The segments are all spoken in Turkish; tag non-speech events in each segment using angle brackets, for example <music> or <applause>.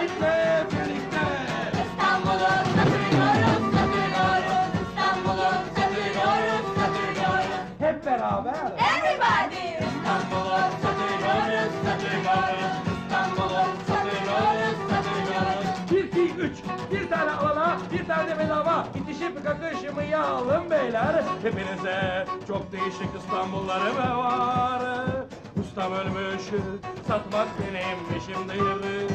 Birlikte İstanbul'u satıyorum satıyorum İstanbul'u satıyorum satıyorum Hep beraber Everybody İstanbul'u satıyoruz, satıyoruz. İstanbul'u satıyoruz, satıyoruz. Bir, iki, üç. Bir tane alana, bir tane bedava. İtişip kakışmayalım beyler. Hepinize çok değişik İstanbulları var? Ustam ölmüş, satmak benim işim değil.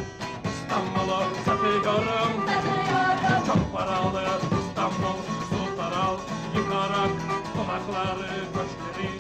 İstanbul'u satıyorum. satıyorum Çok paralı İstanbul sultanal Yıkarak konakları köşkleri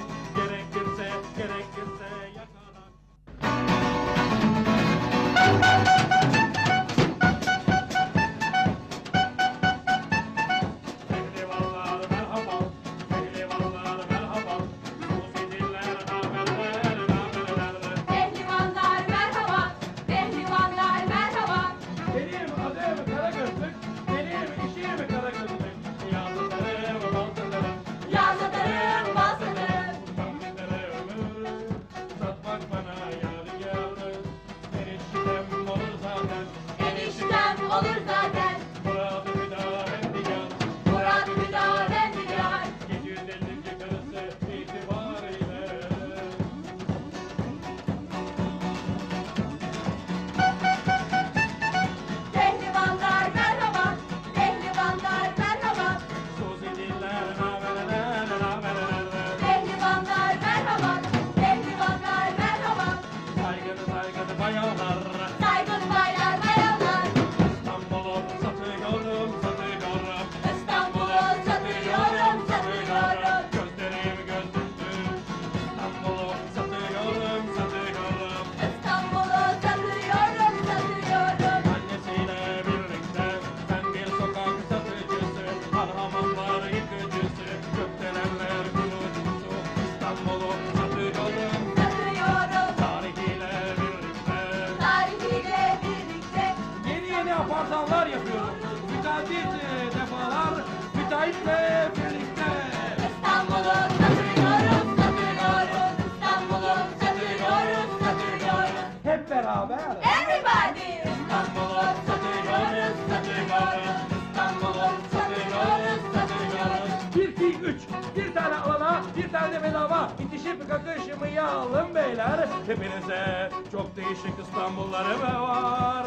İtişip kakışmayalım beyler. Hepinize çok değişik İstanbulları mı var?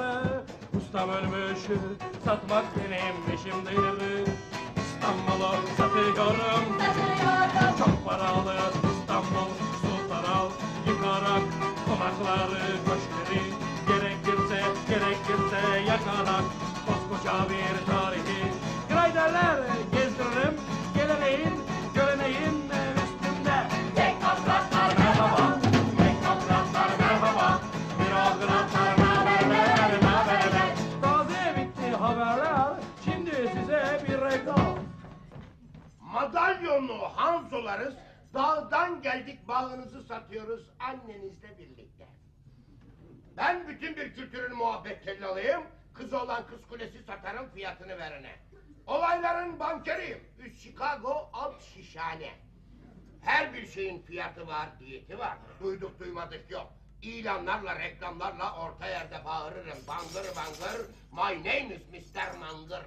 Ustam ölmüş, satmak benim işim değil. İstanbul'u satıyorum. satıyorum Çok paralı İstanbul sultanal Yıkarak konakları köşkleri Gerekirse gerekirse yakarak Koskoca bir tarihi Grayderler gezdiririm Geleneğin göreneğin Madalyonlu Hanzolarız, dağdan geldik bağınızı satıyoruz annenizle birlikte. Ben bütün bir kültürün muhabbet tellalıyım, kız olan kız kulesi satarım fiyatını verene. Olayların bankeriyim, üst Chicago, alt şişhane. Her bir şeyin fiyatı var, diyeti var, duyduk duymadık yok. İlanlarla, reklamlarla orta yerde bağırırım, bangır bangır, my name is Mr. Mangır.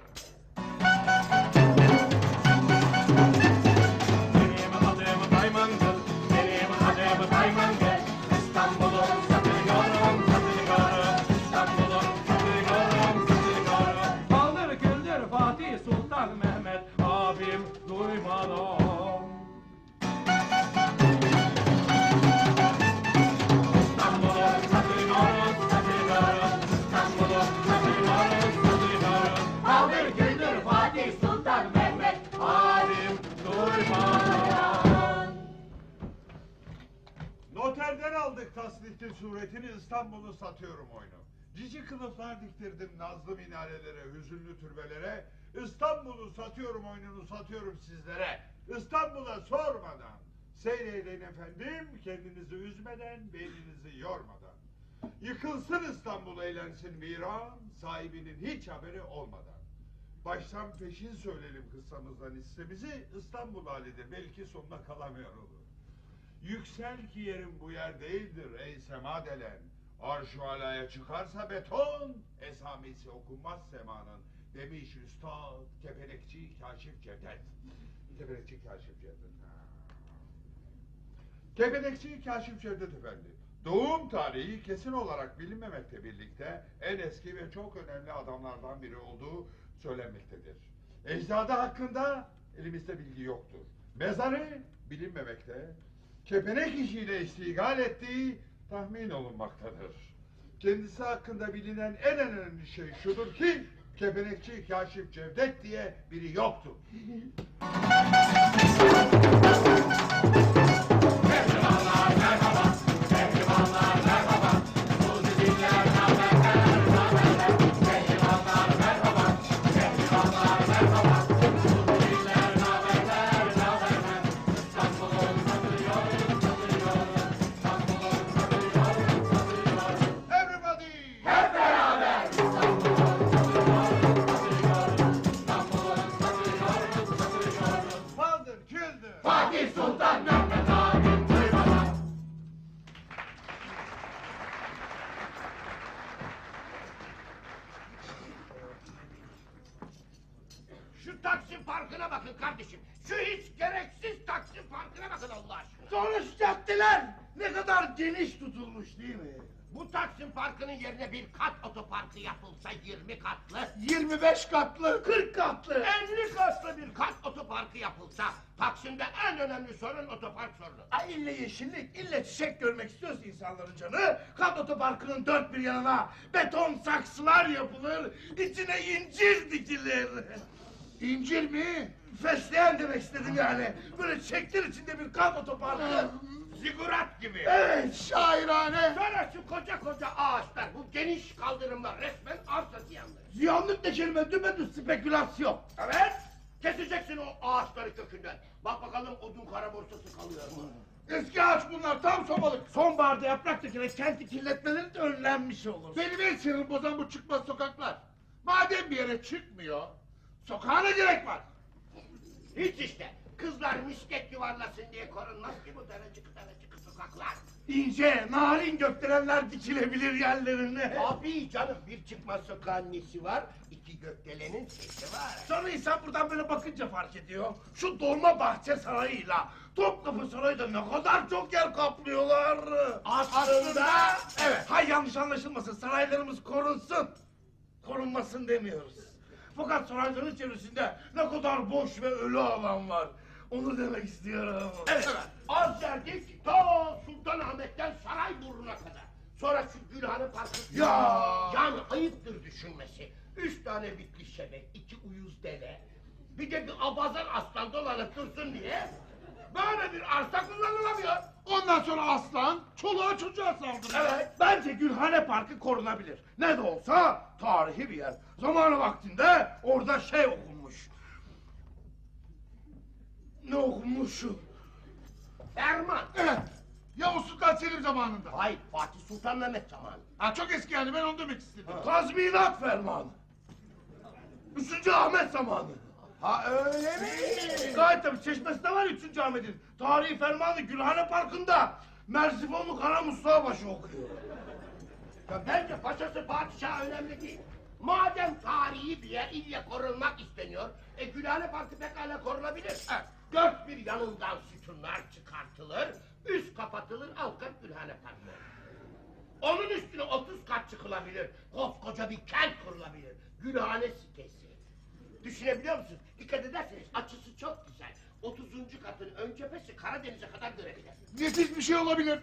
Bitti suretini İstanbul'u satıyorum oyunu. Cici kılıflar diktirdim nazlı minarelere, hüzünlü türbelere. İstanbul'u satıyorum oyununu satıyorum sizlere. İstanbul'a sormadan. Seyredin efendim kendinizi üzmeden, beyninizi yormadan. Yıkılsın İstanbul eğlensin viran, sahibinin hiç haberi olmadan. Baştan peşin söyleyelim kıssamızdan hissemizi, İstanbul halidir belki sonuna kalamıyor olur. Yüksel ki yerin bu yer değildir ey sema delen. Arş-ı alaya çıkarsa beton, esamesi okunmaz semanın. Demiş üstad, kepenekçi Kaşif Cevdet. Kepenekçi Kaşif Cevdet. Kepenekçi Kaşif Cevdet Efendi. Doğum tarihi kesin olarak bilinmemekle birlikte en eski ve çok önemli adamlardan biri olduğu söylenmektedir. Ecdadı hakkında elimizde bilgi yoktur. Mezarı bilinmemekte, kepenek işiyle istigal ettiği tahmin olunmaktadır. Kendisi hakkında bilinen en önemli şey şudur ki kepenekçi Kaşif Cevdet diye biri yoktur. <laughs> Bu Taksim Parkı'nın yerine bir kat otoparkı yapılsa 20 katlı, 25 katlı, 40 katlı. 50 katlı bir kat otoparkı yapılsa Taksim'de en önemli sorun otopark sorunu. Ay ille yeşillik, ille çiçek görmek istiyorsa insanların canı, kat otoparkının dört bir yanına beton saksılar yapılır, içine incir dikilir. İncir mi? Fesleğen demek istedim yani. Böyle çiçekler içinde bir kat otoparkı. Zigurat gibi. Evet, şairane. Sonra şu koca koca ağaçlar, bu geniş kaldırımlar resmen arsa ziyanları. Ziyanlık ne kelime, düpedüz spekülasyon. Evet, keseceksin o ağaçları kökünden. Bak bakalım odun kara borsası kalıyor mu? Eski ağaç bunlar tam sobalık. Sonbaharda yaprak dökerek kenti kirletmeleri de önlenmiş olur. Benim en sinir bozan bu çıkmaz sokaklar. Madem bir yere çıkmıyor, sokağa ne gerek var? Hiç işte. Kızlar misket yuvarlasın diye korunmaz ki bu daracık daracık sokaklar. İnce, narin gökdelenler dikilebilir yerlerine. Abi canım bir çıkmaz sokağın nesi var? İki gökdelenin sesi var. Sonra insan buradan böyle bakınca fark ediyor. Şu dolma bahçe sarayıyla Topkapı Sarayı da ne kadar çok yer kaplıyorlar. Aslında, evet. Hay yanlış anlaşılmasın saraylarımız korunsun. Korunmasın demiyoruz. Fakat sarayların çevresinde ne kadar boş ve ölü alan var. Onu demek istiyorum. Evet, az geldik ta Sultanahmet'ten Sarayburnu'na kadar. Sonra şu Gülhane Parkı. Ya! Yani ayıptır düşünmesi. Üç tane bitli şebek, iki uyuz deve. Bir de bir abazan aslan dolanıp dursun diye. Böyle bir arsa kullanılamıyor. Ondan sonra aslan çoluğa çocuğa saldırıyor. Evet. Bence Gülhane Parkı korunabilir. Ne de olsa tarihi bir yer. Zamanı vaktinde orada şey okunmuş. Ne okunmuş? Ferman. Evet. Yavuz Sultan Selim zamanında. Hayır, Fatih Sultan Mehmet zamanı. Ha çok eski yani ben onu demek istedim. Tazminat fermanı. Üçüncü Ahmet zamanı. Ha öyle mi? Gayet tabii çeşmesi de var Üçüncü Ahmet'in. Tarihi fermanı Gülhane Parkı'nda. Merzifonlu Kara Mustafa başı okuyor. Ya bence paşası padişah önemli değil. Madem tarihi bir yer ille korunmak isteniyor, e Gülhane Parkı pekala korunabilir. Ha, dört bir yanından sütunlar çıkartılır, üst kapatılır, alt kat Gülhane olur. Onun üstüne 30 kat çıkılabilir, koskoca bir kent kurulabilir. Gülhane sitesi. Düşünebiliyor musunuz? Dikkat ederseniz açısı çok güzel. 30. katın ön cephesi Karadeniz'e kadar görebilir. Nefis bir şey olabilir.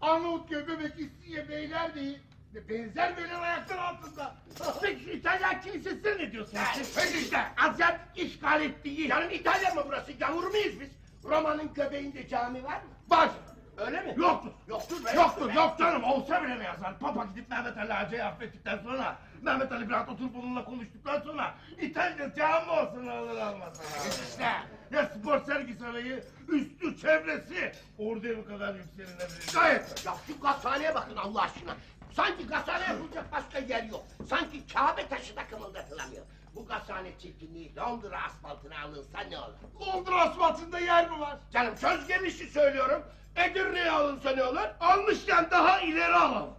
Arnavutköy, Bebek, İstinye, Beylerbeyi benzer beyler ayaklar altında. Peki şu İtalyan kilisesine ne diyorsunuz siz? Peki işte Azyatik işgal ettiği. Canım İtalya mı burası? Gavur muyuz biz? Roma'nın göbeğinde cami var mı? Var. Öyle mi? Yoktur. Yoktur be. Yoktur, yok canım. Olsa bile ne yazar? Papa gidip Mehmet Ali Hacı'yı affettikten sonra, Mehmet Ali biraz oturup onunla konuştuktan sonra, İtalya can mı olsun olur olmasın? işte. Ya spor sergi sarayı, üstü çevresi, orduya bu kadar yükselinebilir. Gayet. Ya şu gazhaneye bakın Allah aşkına. Sanki gazhane yapılacak başka yer yok. Sanki Kabe taşı da kımıldatılamıyor. Bu gazhane çirkinliği Londra asfaltına alınsa ne olur? Londra asfaltında yer mi var? Canım söz gelişi söylüyorum. Edirne'ye alınsa ne olur? Almışken daha ileri alalım.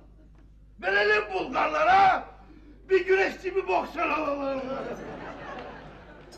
Verelim Bulgarlara, bir güreşçi bir boksör alalım.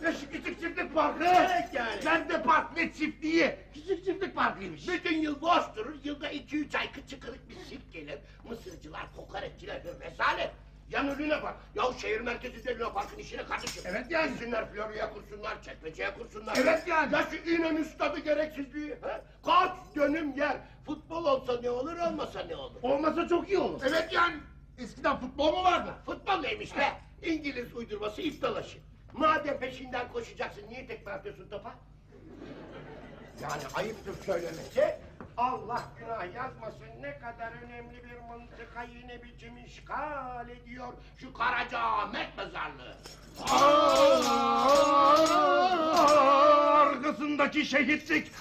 Şu küçük çiftlik parkı. Evet yani. Ben de park ne çiftliği. Küçük çiftlik parkıymış. Bütün yıl boş durur, yılda iki üç ay kıçı kırık bir sirk gelir. Mısırcılar, kokoreççiler bir rezalet. Yanılığına bak. Ya şehir merkezinde Luna Park'ın işine karışır. Evet yani. Gitsinler Florya'ya kursunlar, çekmeceye kursunlar. Evet yani. Ya şu İnönü stadı gereksizliği. Ha? Kaç dönüm yer. Futbol olsa ne olur, olmasa ne olur? Olmasa çok iyi olur. Evet yani. Eskiden futbol mu vardı? Futbol neymiş be? İngiliz uydurması ip dalaşı. Madem peşinden koşacaksın niye tekme atıyorsun topa? Yani ayıptır söylemesi. Allah günah yazmasın ne kadar önemli bir mıntıka yine biçim işgal ediyor şu Karacaahmet mezarlığı. Arkasındaki şehitlik.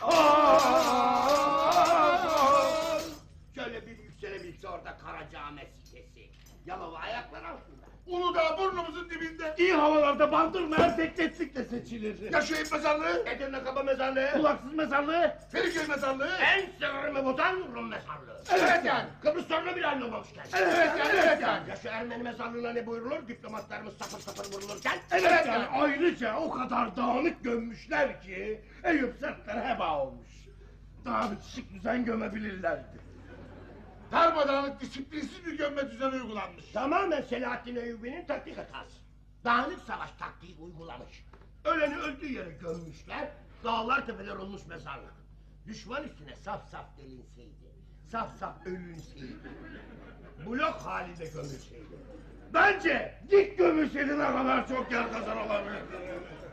Şöyle bir yükselebilse orada Karacaahmet sitesi. Yalova ayaklar altında. Uludağ burnumuzun dibinde. İyi havalarda bandırmayan tekletlikle seçilir. Ya şu ev mezarlığı? Edirne Kaba mezarlığı. Kulaksız mezarlığı. Feriköy mezarlığı. En sırrımı bozan Rum mezarlığı. Evet yani. Kıbrıs sorunu bile anlamamışken. Evet yani, evet yani. Ya şu Ermeni mezarlığına ne buyurulur? Diplomatlarımız sapır sapır vurulurken. Evet yani ayrıca o kadar dağınık gömmüşler ki Eyüp sertleri heba olmuş. Daha bitişik düzen gömebilirlerdi. Darmadağınık disiplinsiz bir gömme düzeni uygulanmış. Tamamen Selahattin Eyyubi'nin taktik hatası. Dağınık savaş taktiği uygulamış. Öleni öldüğü yere gömmüşler. Dağlar tepeler olmuş mezarlık. Düşman üstüne saf saf delinseydi. Saf saf ölünseydi. Blok halinde gömülseydi. Bence dik gömüşlerine kadar çok yer kazanılabilir.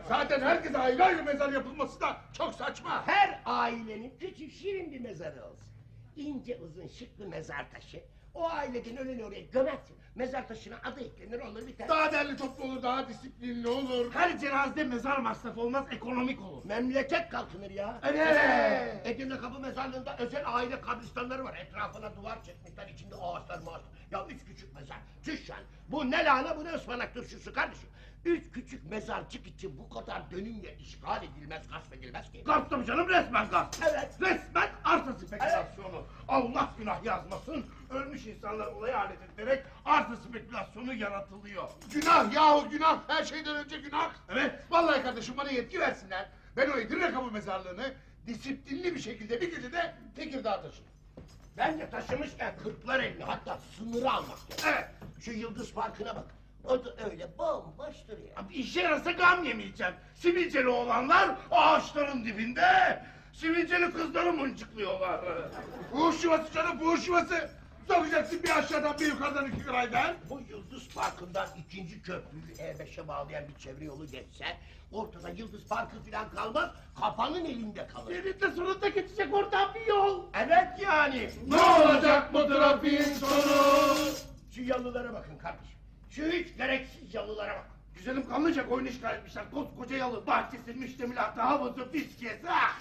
Zaten herkese ayrı ayrı mezar yapılması da çok saçma. Her ailenin küçük şirin bir mezarı olsun. İnce uzun şık bir mezar taşı. O aileden öleni oraya gömersin. Mezar taşına adı eklenir olur biter. Daha değerli toplu olur, daha disiplinli olur. Her cenazede mezar masrafı olmaz, ekonomik olur. Memleket kalkınır ya. Evet. Edirne Kapı Mezarlığı'nda özel aile kabristanları var. Etrafına duvar çekmişler, içinde ağaçlar mağaçlar. Ya üç küçük mezar. Tüş yani. Bu ne lahana bu ne ıspanak turşusu kardeşim. Üç küçük mezarcık için bu kadar dönüm yer işgal edilmez, gasp edilmez ki. Gasp tabii canım resmen gasp. Evet. Resmen arsa spekülasyonu. Allah günah yazmasın. Ölmüş insanlar olaya alet edilerek arsa spekülasyonu yaratılıyor. Günah yahu günah. Her şeyden önce günah. Evet. Vallahi kardeşim bana yetki versinler. Ben o Edirne Kapı mezarlığını disiplinli bir şekilde bir gecede Tekirdağ'a taşırım. Ben de taşımışken kırklar elini hatta sınırı almak. Evet. Şu Yıldız Parkı'na bak. O da öyle bomboş duruyor. Abi işe yarasa gam yemeyeceğim. Sivilceli olanlar ağaçların dibinde. Sivilceli kızları mıncıklıyorlar. Fuhuş yuvası canım fuhuş yuvası. Sokacaksın bir aşağıdan bir yukarıdan iki graydan. Bu Yıldız Parkı'ndan ikinci köprüyü E5'e bağlayan bir çevre yolu geçse... ...ortada Yıldız Parkı falan kalmaz, kafanın elinde kalır. Elinde sonunda geçecek oradan bir yol. Evet yani. Ne olacak bu trafiğin sonu? Şu yalılara bakın kardeşim. Şu hiç gereksiz yalılara bakın. Güzelim kanlıca koyun işgal etmişler. Koskoca yalı, bahçesi, müştemilatı, havuzu, fiskiyesi. Ah!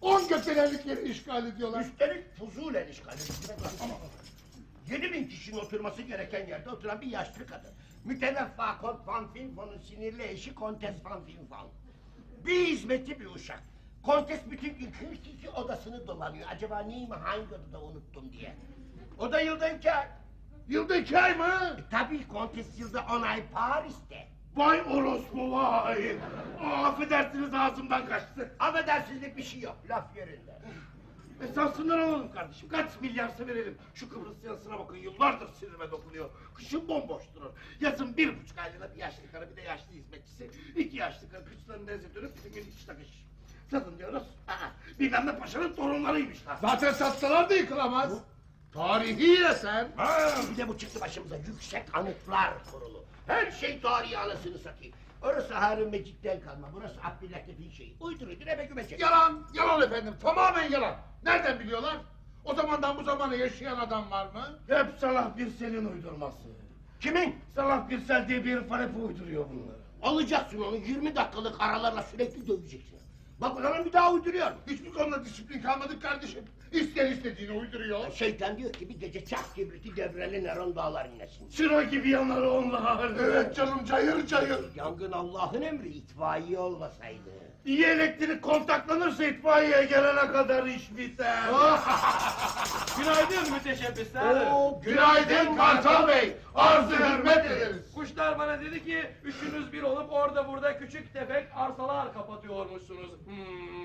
On gökdelenlikleri işgal ediyorlar. Üstelik fuzulen işgal edildi. Yedi bin kişinin oturması gereken yerde oturan bir yaşlı kadın. Müteveffa Kont Van Finfon'un sinirli eşi Kontes Van Finfon. Bir hizmetçi bir uşak. Kontes bütün gün 42 odasını dolanıyor. Acaba neyimi hangi odada unuttum diye. O da yılda iki ay. Yılda iki ay mı? E, tabii Kontes yılda on ay Paris'te. Vay orospu vay. Aa, affedersiniz ağzımdan kaçtı. Affedersizlik bir şey yok. Laf yerinde. Esasından alalım kardeşim. Kaç milyarsa verelim. Şu Kıbrıs yazısına bakın yıllardır sinirime dokunuyor. Kışın bomboş durur. Yazın bir buçuk aylığına bir yaşlı karı bir de yaşlı hizmetçisi. İki yaşlı karı kışların denize dönüp bizim gün iç takış. Satın diyoruz. Aa, bilmem ne paşanın torunlarıymışlar. Zaten satsalar da yıkılamaz. Tarihi eser. Ha, Bir de bu çıktı başımıza yüksek anıtlar kurulu. Her şey tarihi anasını satayım. Orası Harun Mecit'ten kalma. Burası Abdülhatif'in şeyi. Uydur uydur eve güme çek. Yalan, yalan efendim. Tamamen yalan. Nereden biliyorlar? O zamandan bu zamana yaşayan adam var mı? Hep Salah Birsel'in uydurması. Kimin? Salah Birsel diye bir herif var hep uyduruyor bunları. Alacaksın onu 20 dakikalık aralarla sürekli döveceksin. Bak o zaman bir daha uyduruyor. Hiçbir konuda disiplin kalmadık kardeşim. İsteyen istediğini uyduruyor. Şeytan diyor ki bir gece çak kibriti devreli Neron dağlar inlesin. Çıra gibi yanar onlar. Evet canım cayır cayır. Yangın Allah'ın emri itfaiye olmasaydı. İyi elektrik kontaklanırsa itfaiyeye gelene kadar iş biter. <laughs> Günaydın müteşebbisler. Oo, Günaydın Kartal Bey. Arzu hürmet ederiz. Kuşlar bana dedi ki üçünüz bir olup orada burada küçük tefek arsalar kapatıyormuşsunuz. Hmm.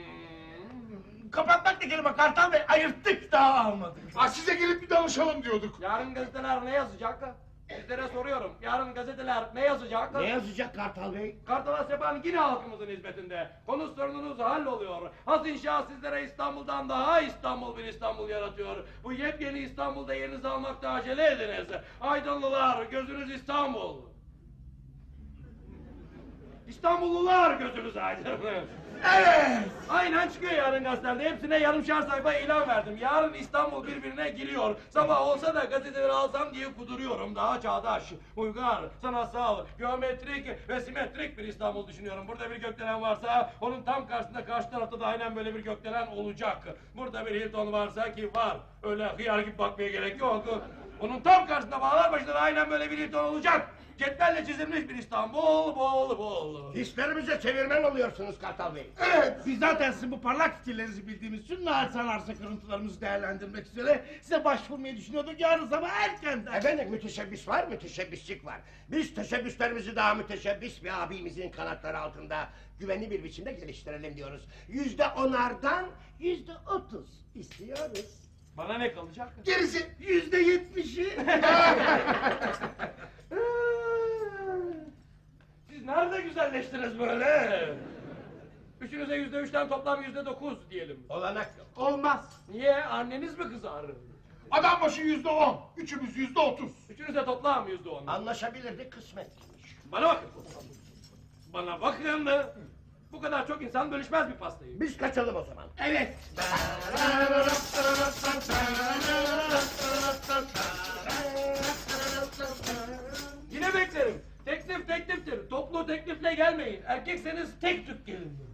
Kapatmak ne kelime Kartal Bey ayırttık daha almadık. Ha, size gelip bir danışalım diyorduk. Yarın gazeteler ne yazacak? Sizlere soruyorum. Yarın gazeteler ne yazacak? Ne yazacak Kartal Bey? Kartal Sepan yine halkımızın hizmetinde. Konu sorununuz halloluyor. Has inşaat sizlere İstanbul'dan daha İstanbul bir İstanbul yaratıyor. Bu yepyeni İstanbul'da yerinizi almakta acele ediniz. Aydınlılar gözünüz İstanbul. İstanbullular gözünüz aydın. Evet. Aynen çıkıyor yarın gazetelerde. Hepsine yarımşar sayfa ilan verdim. Yarın İstanbul birbirine giriyor. Sabah olsa da gazeteleri alsam diye kuduruyorum. Daha çağdaş, uygar, sanatsal, geometrik ve simetrik bir İstanbul düşünüyorum. Burada bir gökdelen varsa onun tam karşısında karşı tarafta da aynen böyle bir gökdelen olacak. Burada bir Hilton varsa ki var. Öyle hıyar gibi bakmaya gerek yok. Onun tam karşısında bağlar başında da aynen böyle bir Hilton olacak. Cetvelle çizilmiş bir İstanbul, bol bol. Hislerimize çevirmen oluyorsunuz Kartal Bey. Evet, biz zaten sizin bu parlak fikirlerinizi bildiğimiz için arsa arsa kırıntılarımızı değerlendirmek üzere size başvurmayı düşünüyorduk yarın sabah erkenden. Efendim müteşebbis var, müteşebbislik var. Biz teşebbüslerimizi daha müteşebbis bir abimizin kanatları altında güvenli bir biçimde geliştirelim diyoruz. Yüzde onardan yüzde otuz istiyoruz. Bana ne kalacak? Gerisi Yüzde yetmişi. Siz nerede güzelleştiniz böyle? Üçünüze yüzde üçten toplam yüzde dokuz diyelim. Olanak yok. Olmaz. Niye? Anneniz mi kızar? adam başı yüzde on. Üçümüz yüzde otuz. Üçünüze toplam yüzde on. Anlaşabilirdik kısmetliymiş. Bana bakın. Bana bakın. Bu kadar çok insan bölüşmez bir pastayı. Biz kaçalım o zaman. Evet. Yine beklerim. Teklif tekliftir. Toplu teklifle gelmeyin. Erkekseniz tek tük gelin.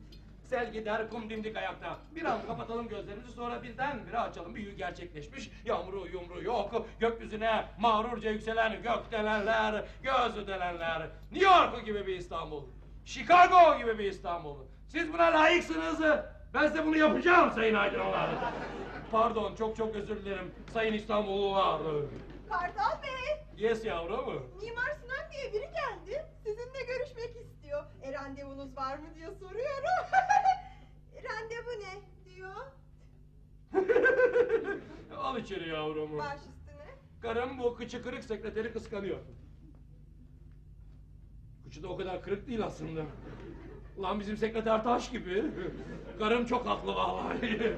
Sel gider kum dimdik ayakta. Bir an kapatalım gözlerimizi sonra birdenbire açalım. Büyü gerçekleşmiş. Yağmuru yumru yok. Gökyüzüne mağrurca yükselen gökdelenler, göz ödelenler. New York gibi bir İstanbul. Chicago gibi bir İstanbul. Siz buna layıksınız. Ben size bunu yapacağım Sayın Aydınlar. Pardon çok çok özür dilerim Sayın İstanbullular. Kartal Bey, Yes yavrum. Mimar Sinan diye biri geldi. Sizinle görüşmek istiyor. E randevunuz var mı diye soruyorum. <laughs> Randevu ne diyor? <laughs> Al içeri yavrum. Baş üstüne. Karım bu kıçı kırık sekreteri kıskanıyor. Kıçı da o kadar kırık değil aslında. Ulan bizim sekreter taş gibi. Karım çok haklı vallahi.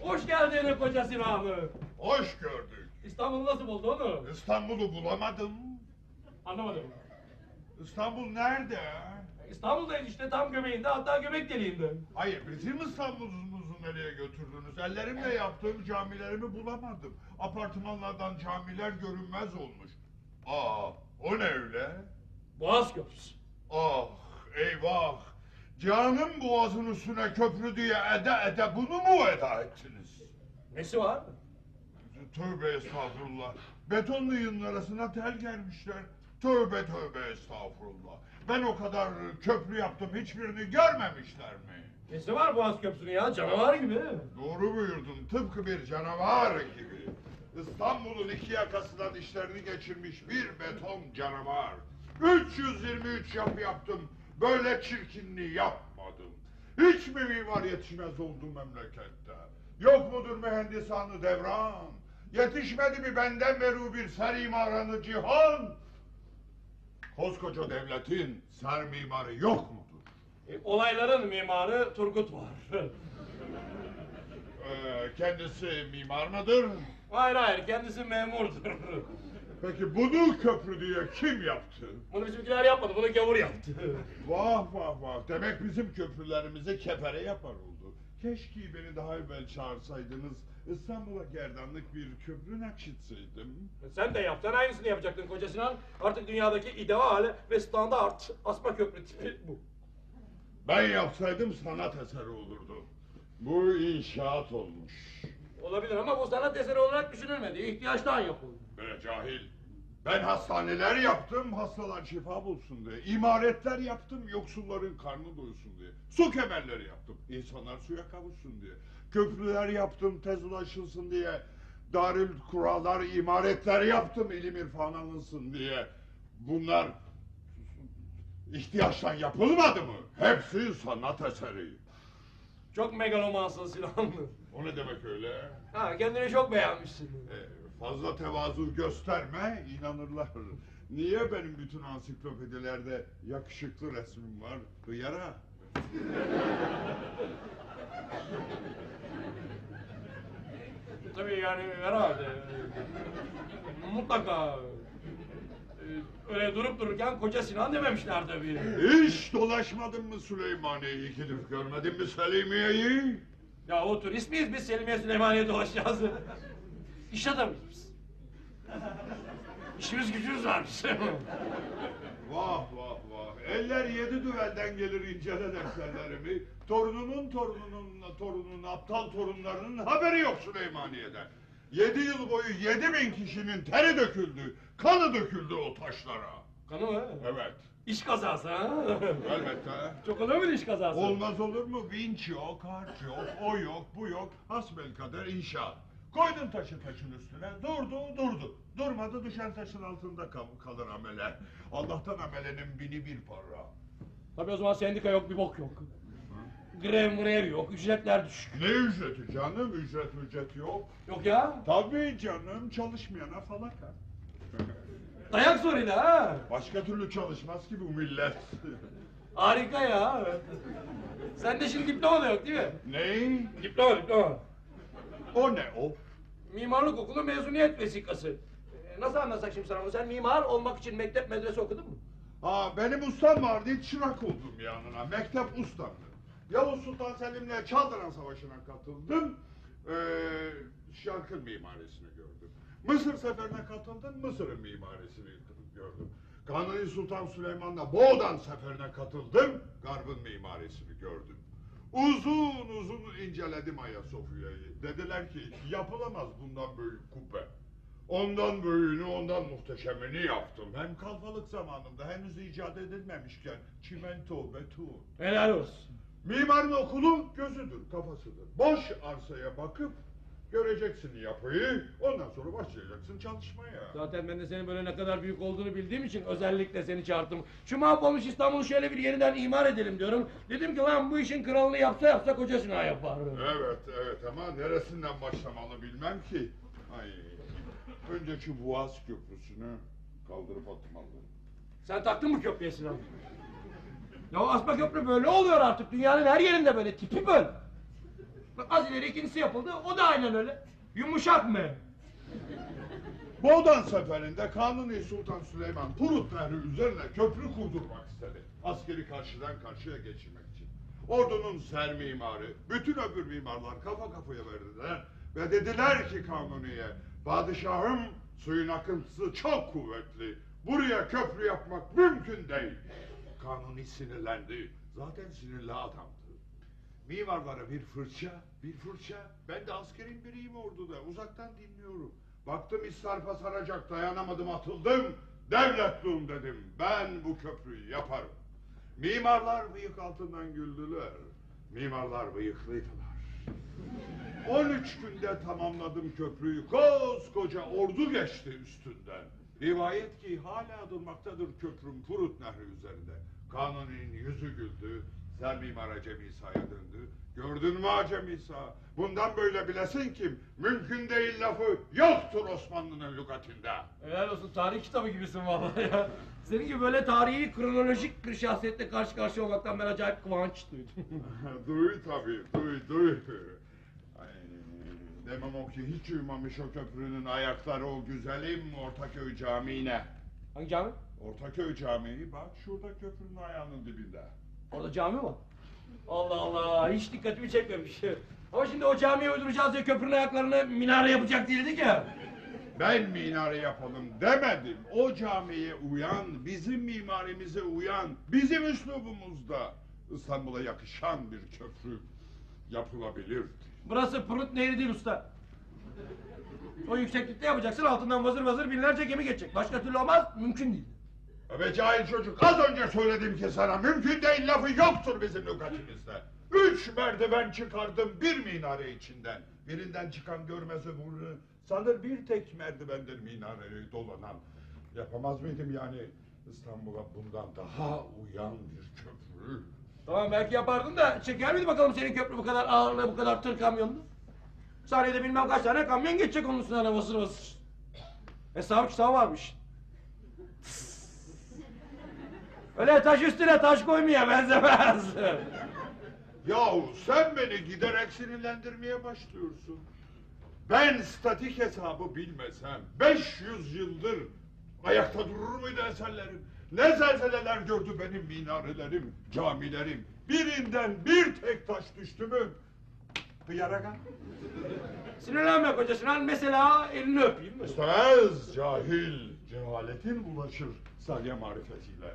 Hoş geldin koca Sinan'ı. Hoş gördük. İstanbul'u nasıl buldu onu? İstanbul'u bulamadım. Anlamadım. İstanbul nerede? İstanbul'dayız işte tam göbeğinde hatta göbek deliğinde. Hayır bizim İstanbul'umuzu nereye götürdünüz? Ellerimle yaptığım camilerimi bulamadım. Apartmanlardan camiler görünmez olmuş. Aa o ne öyle? Boğaz Köprüsü. Ah eyvah. Canım boğazın üstüne köprü diye ede ede bunu mu eda ettiniz? Nesi var? Tövbe estağfurullah. Betonlu yığının arasına tel germişler. Tövbe tövbe estağfurullah. Ben o kadar köprü yaptım hiçbirini görmemişler mi? Nesi var Boğaz Köprüsü'nün ya canavar gibi. Doğru buyurdun tıpkı bir canavar gibi. İstanbul'un iki yakasından işlerini geçirmiş bir beton canavar. 323 yapı yaptım. Böyle çirkinliği yapmadım. Hiç mi mimar yetişmez oldu memlekette? Yok mudur mühendishanı devran? Yetişmedi mi benden beri bir ser imaranı cihan? Koskoca devletin ser mimarı yok mudur? E, olayların mimarı Turgut var. Ee, kendisi mimar mıdır? hayır hayır kendisi memurdur. Peki bunu köprü diye kim yaptı? Bunu bizimkiler yapmadı bunu gavur yaptı. Vah vah vah. Demek bizim köprülerimizi kepere yapar oldu. Keşke beni daha evvel çağırsaydınız. İstanbul'a gerdanlık bir köprü nakşitseydim. Sen de yapsan aynısını yapacaktın koca Sinan. Artık dünyadaki ideal ve standart asma köprü tipi bu. Ben yapsaydım sanat eseri olurdu. Bu inşaat olmuş. Olabilir ama bu sanat eseri olarak düşünülmedi. İhtiyaçtan yapıldı. Böyle cahil. Ben hastaneler yaptım, hastalar şifa bulsun diye. İmaretler yaptım, yoksulların karnı doysun diye. Su kemerleri yaptım, insanlar suya kavuşsun diye. Köprüler yaptım, tez ulaşılsın diye. Darül kurallar, imaretler yaptım, ilim irfan alınsın diye. Bunlar ihtiyaçtan yapılmadı mı? Hepsi sanat eseri. Çok megalomansın Sinan. O ne demek öyle? Ha kendini çok beğenmişsin. Ee, Fazla tevazu gösterme, inanırlar. Niye benim bütün ansiklopedilerde yakışıklı resmim var? Hıyara. Tabii yani herhalde. Mutlaka. Öyle durup dururken koca Sinan dememişler tabii. Hiç dolaşmadın mı Süleymaniye'yi gidip görmedin mi Selimiye'yi? Ya o turist miyiz biz Selimiye Süleymaniye dolaşacağız. İş adamıyız biz. İşimiz gücümüz var bizim. Vah vah vah. Eller yedi düvelden gelir incele defterlerimi. Torunumun torununun torununun aptal torunlarının haberi yok Süleymaniye'den. Yedi yıl boyu yedi bin kişinin teri döküldü. Kanı döküldü o taşlara. Kanı mı? Evet. İş kazası ha? Elbette. Çok oluyor mu iş kazası? Olmaz olur mu? Vinç yok, harç yok, o yok, bu yok. Hasbelkader inşaat. Koydun taşı taşın üstüne, durdu, durdu. Durmadı, düşen taşın altında kal- kalır amele. Allah'tan amelenin bini bir para. Tabii o zaman sendika yok bir bok yok. Grev grev yok, ücretler düşük. Ne ücreti canım? Ücret ücret yok. Yok ya, Tabii canım, çalışmayana falaka. dayak zoruyla ha. Başka türlü çalışmaz ki bu millet. Harika ya. Sende şimdi diploma da yok değil mi? ne? Diploma, diploma. O ne o? Mimarlık okulu mezuniyet vesikası. Ee, Nasıl anlatsak şimdi sana bunu? Sen mimar olmak için mektep medrese okudun mu? Ha benim ustam vardı, çırak oldum yanına. Mektep ustamdı. Yavuz Sultan Selim'le Çaldıran Savaşı'na katıldım. Ee, Şarkın mimarisini gördüm. Mısır seferine katıldım, Mısır'ın mimarisini gördüm. Kanuni Sultan Süleyman'la Boğdan seferine katıldım, Garb'ın mimarisini gördüm. Uzun uzun inceledim Ayasofya'yı. Dediler ki yapılamaz bundan büyük kubbe. Ondan büyüğünü, ondan muhteşemini yaptım. Hem kalfalık zamanında henüz icat edilmemişken çimento, beton. Helal olsun. Mimarın okulu gözüdür, kafasıdır. Boş arsaya bakıp göreceksin yapıyı, ondan sonra başlayacaksın çalışmaya. Zaten ben de senin böyle ne kadar büyük olduğunu bildiğim için özellikle seni çağırdım. Şu mahvolmuş İstanbul'u şöyle bir yeniden imar edelim diyorum. Dedim ki lan bu işin kralını yapsa yapsa koca Sinan yapar. Evet, evet ama neresinden başlamalı bilmem ki. Ay, önce şu Boğaz Köprüsü'nü kaldırıp atmalı. Sen taktın mı köprüye Sinan? Ya o asma köprü böyle oluyor artık. Dünyanın her yerinde böyle. Tipi böyle. Az ileri ikincisi yapıldı. O da aynen öyle. Yumuşak mı? Boğdan seferinde Kanuni Sultan Süleyman Turut Nehri üzerine köprü kurdurmak istedi. Askeri karşıdan karşıya geçirmek için. Ordunun ser mimarı, bütün öbür mimarlar kafa kafaya verdiler. Ve dediler ki Kanuni'ye, padişahım suyun akıntısı çok kuvvetli. Buraya köprü yapmak mümkün değil. Kanuni sinirlendi. Zaten sinirli adamdı. Mimarlara bir fırça, bir fırça. Ben de askerin biriyim orduda. Uzaktan dinliyorum. Baktım istarpa saracak dayanamadım atıldım. Devletluğum dedim. Ben bu köprüyü yaparım. Mimarlar bıyık altından güldüler. Mimarlar bıyıklıydılar. 13 günde tamamladım köprüyü. Koskoca ordu geçti üstünden. Rivayet ki hala durmaktadır köprüm Furut Nehri üzerinde. Kanuni'nin yüzü güldü. Ser mimar Acemi İsa'ya döndü. Gördün mü Acemi İsa? Bundan böyle bilesin ki mümkün değil lafı yoktur Osmanlı'nın lügatinde. Helal olsun. Tarih kitabı gibisin vallahi ya. <laughs> Senin gibi böyle tarihi kronolojik bir şahsiyetle karşı karşıya olmaktan ben acayip kıvanç duydum. <laughs> duy tabii, duy, duy. Ay, demem o ki hiç uyumamış o köprünün ayakları o güzelim Ortaköy Camii'ne. Hangi cami? Ortaköy Camii bak şurada köprünün ayağının dibinde. Orada cami var. Allah Allah hiç dikkatimi çekmemiş. Ama şimdi o camiye uyduracağız diye köprünün ayaklarını minare yapacak değildik ya. Ben minare yapalım demedim. O camiye uyan, bizim mimarimize uyan, bizim üslubumuzda İstanbul'a yakışan bir köprü yapılabilir. Burası Prut Nehri değil usta. O yükseklikte yapacaksın altından vazır vazır binlerce gemi geçecek. Başka türlü olmaz mümkün değil. Ve cahil çocuk az önce söyledim ki sana mümkün değil lafı yoktur bizim lügatimizde. Üç merdiven çıkardım bir minare içinden. Birinden çıkan görmez öbürünü. Sanır bir tek merdivendir minareyi dolanan. Yapamaz mıydım yani İstanbul'a bundan daha uyan bir köprü? Tamam belki yapardın da çeker miydi bakalım senin köprü bu kadar ağırlığı bu kadar tır kamyonlu? Saniyede bilmem kaç tane kamyon geçecek onun üstüne vısır vısır. Hesabı kitabı varmış. Öyle taş üstüne taş koymaya benzemez. Yahu sen beni giderek sinirlendirmeye başlıyorsun. Ben statik hesabı bilmesem 500 yıldır ayakta durur muydu eserlerim? Ne zelzeleler gördü benim minarelerim, camilerim. Birinden bir tek taş düştü mü? Hıyaraga. Sinirlenme koca Sinan mesela elini öpeyim. İstemez cahil. Cehaletin bulaşır salya marifetiyle.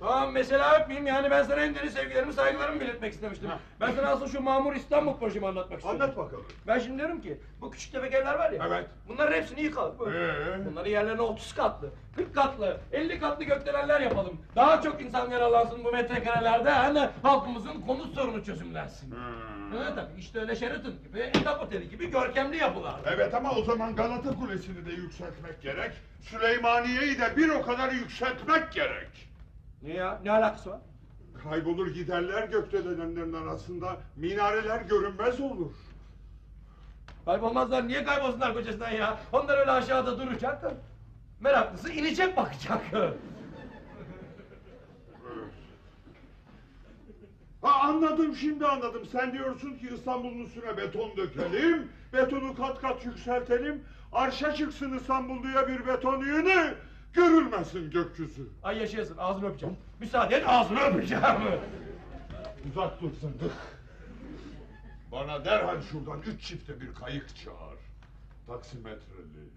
Tamam mesela öpmeyeyim yani ben sana en derin sevgilerimi saygılarımı belirtmek istemiştim. Ben sana asıl şu Mamur İstanbul projemi anlatmak istiyorum. Anlat bakalım. Ben şimdi diyorum ki bu küçük tefek evler var ya. Evet. Bunların hepsini yıkalım. Ee? Bunları yerlerine 30 katlı, 40 katlı, 50 katlı gökdelenler yapalım. Daha çok insan yararlansın bu metrekarelerde. Hani halkımızın konut sorunu çözümlensin. Hmm. Evet tabii işte öyle Sheraton gibi, Etap Oteli gibi görkemli yapılar. Evet ama o zaman Galata Kulesi'ni de yükseltmek gerek. Süleymaniye'yi de bir o kadar yükseltmek gerek. Ne ya? Ne alakası var? Kaybolur giderler gökdelenlerin arasında. Minareler görünmez olur. Kaybolmazlar. Niye kaybolsunlar kocasından ya? Onlar öyle aşağıda duracak. Meraklısı inecek bakacak. <laughs> Ha anladım şimdi anladım. Sen diyorsun ki İstanbul'un üstüne beton dökelim. Betonu kat kat yükseltelim. Arşa çıksın İstanbulluya bir beton yığını. Görülmesin gökyüzü. Ay yaşayasın ağzını öpeceğim. Müsaade et ağzını öpeceğim. <laughs> Uzak dur zındık. Bana derhal şuradan üç çifte bir kayık çağır. Taksimetreli.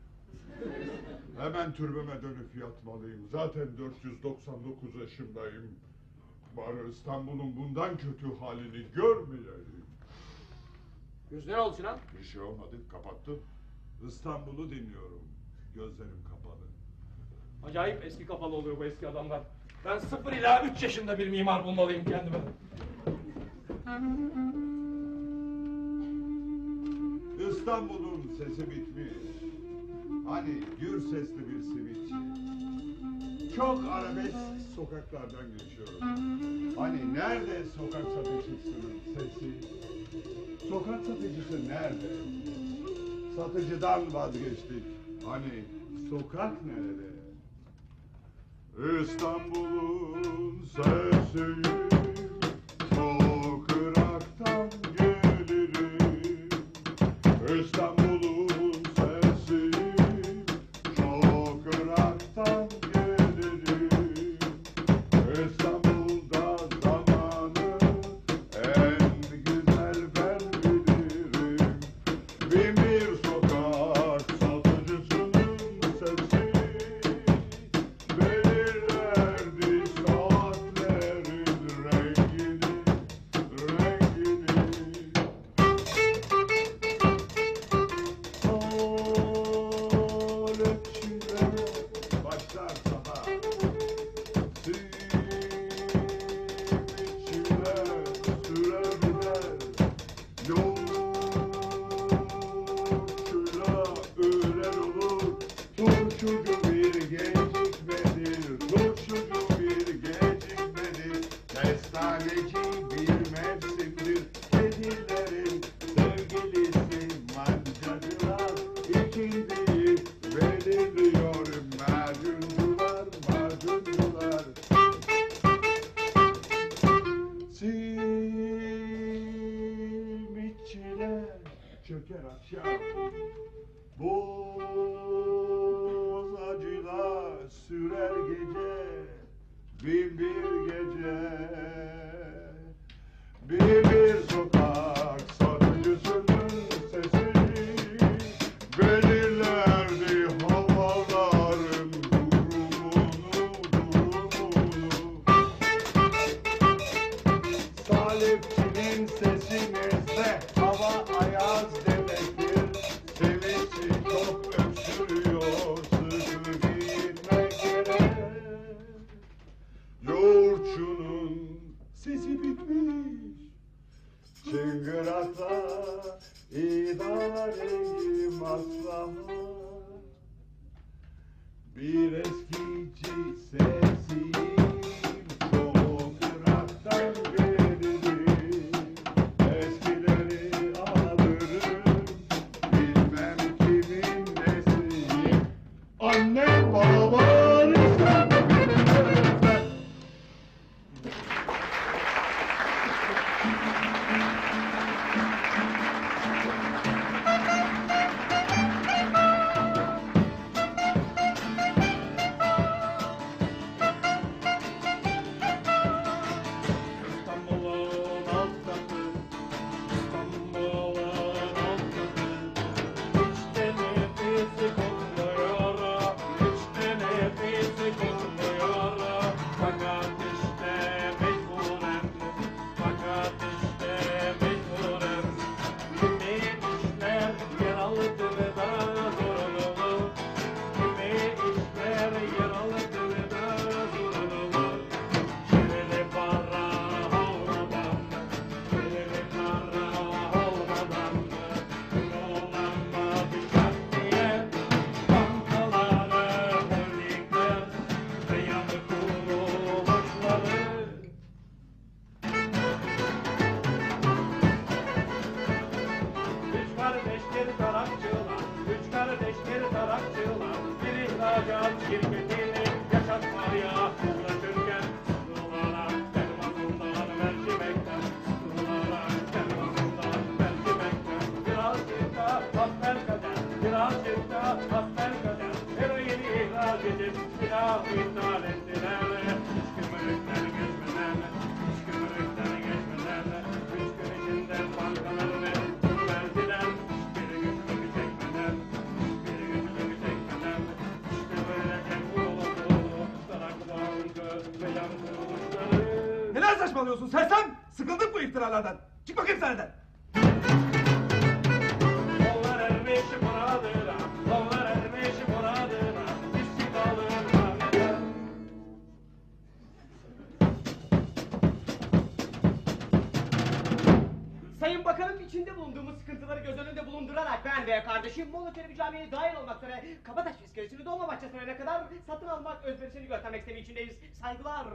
Hemen türbeme dönüp yatmalıyım. Zaten 499 yaşındayım. Bari İstanbul'un bundan kötü halini görmeyeyim. Gözler oldu Sinan. Bir şey olmadı, kapattım. İstanbul'u dinliyorum. Gözlerim kapalı. Acayip eski kafalı oluyor bu eski adamlar. Ben sıfır ila üç yaşında bir mimar bulmalıyım kendime. İstanbul'un sesi bitmiş. Hani gür sesli bir simitçi. Çok arabesk sokaklardan geçiyoruz. Hani nerede sokak satıcısının sesi? Sokak satıcısı nerede? Satıcıdan vazgeçtik. Hani sokak nerede? İstanbul'un sesi kadar satın almak özverişini göstermek istediği içindeyiz. Saygılar.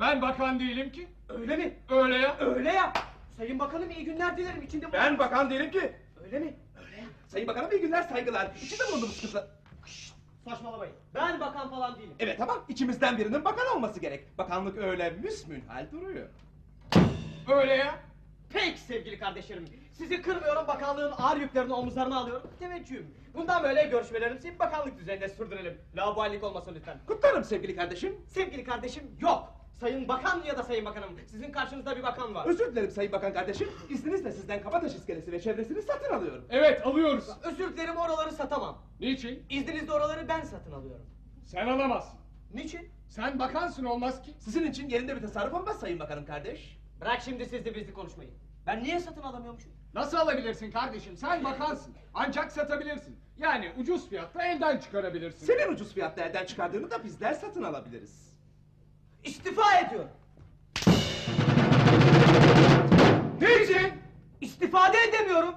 Ben bakan değilim ki. Öyle mi? Öyle ya. Öyle ya. Sayın Bakanım iyi günler dilerim içinde Ben bakan değilim ki. Öyle mi? Öyle ya. Sayın Bakanım iyi günler saygılar. İçinde bulunduğumuz sıkıntı. Saçmalamayın. Ben bakan falan değilim. Evet ama içimizden birinin bakan olması gerek. Bakanlık öyle müsmünhal duruyor. Öyle ya. Peki sevgili kardeşlerim. Sizi kırmıyorum bakanlığın ağır yüklerini omuzlarıma alıyorum. Teveccühüm. Bundan böyle görüşmelerimizi bakanlık düzeninde sürdürelim. Laubalilik olmasın lütfen. Kutlarım sevgili kardeşim. Sevgili kardeşim yok. Sayın Bakan ya da Sayın Bakanım sizin karşınızda bir bakan var. Özür dilerim Sayın Bakan kardeşim. İzninizle sizden Kabataş iskelesi ve çevresini satın alıyorum. Evet alıyoruz. Özür dilerim oraları satamam. Niçin? İzninizle oraları ben satın alıyorum. Sen alamazsın. Niçin? Sen bakansın olmaz ki. Sizin için yerinde bir tasarruf olmaz Sayın Bakanım kardeş. Bırak şimdi siz de bizi konuşmayı. Ben niye satın alamıyormuşum? Nasıl alabilirsin kardeşim? Sen bakansın. Ancak satabilirsin. Yani ucuz fiyatta elden çıkarabilirsin. Senin ucuz fiyatta elden çıkardığını da bizler satın alabiliriz. İstifa ediyorum. Niçin? İstifade edemiyorum.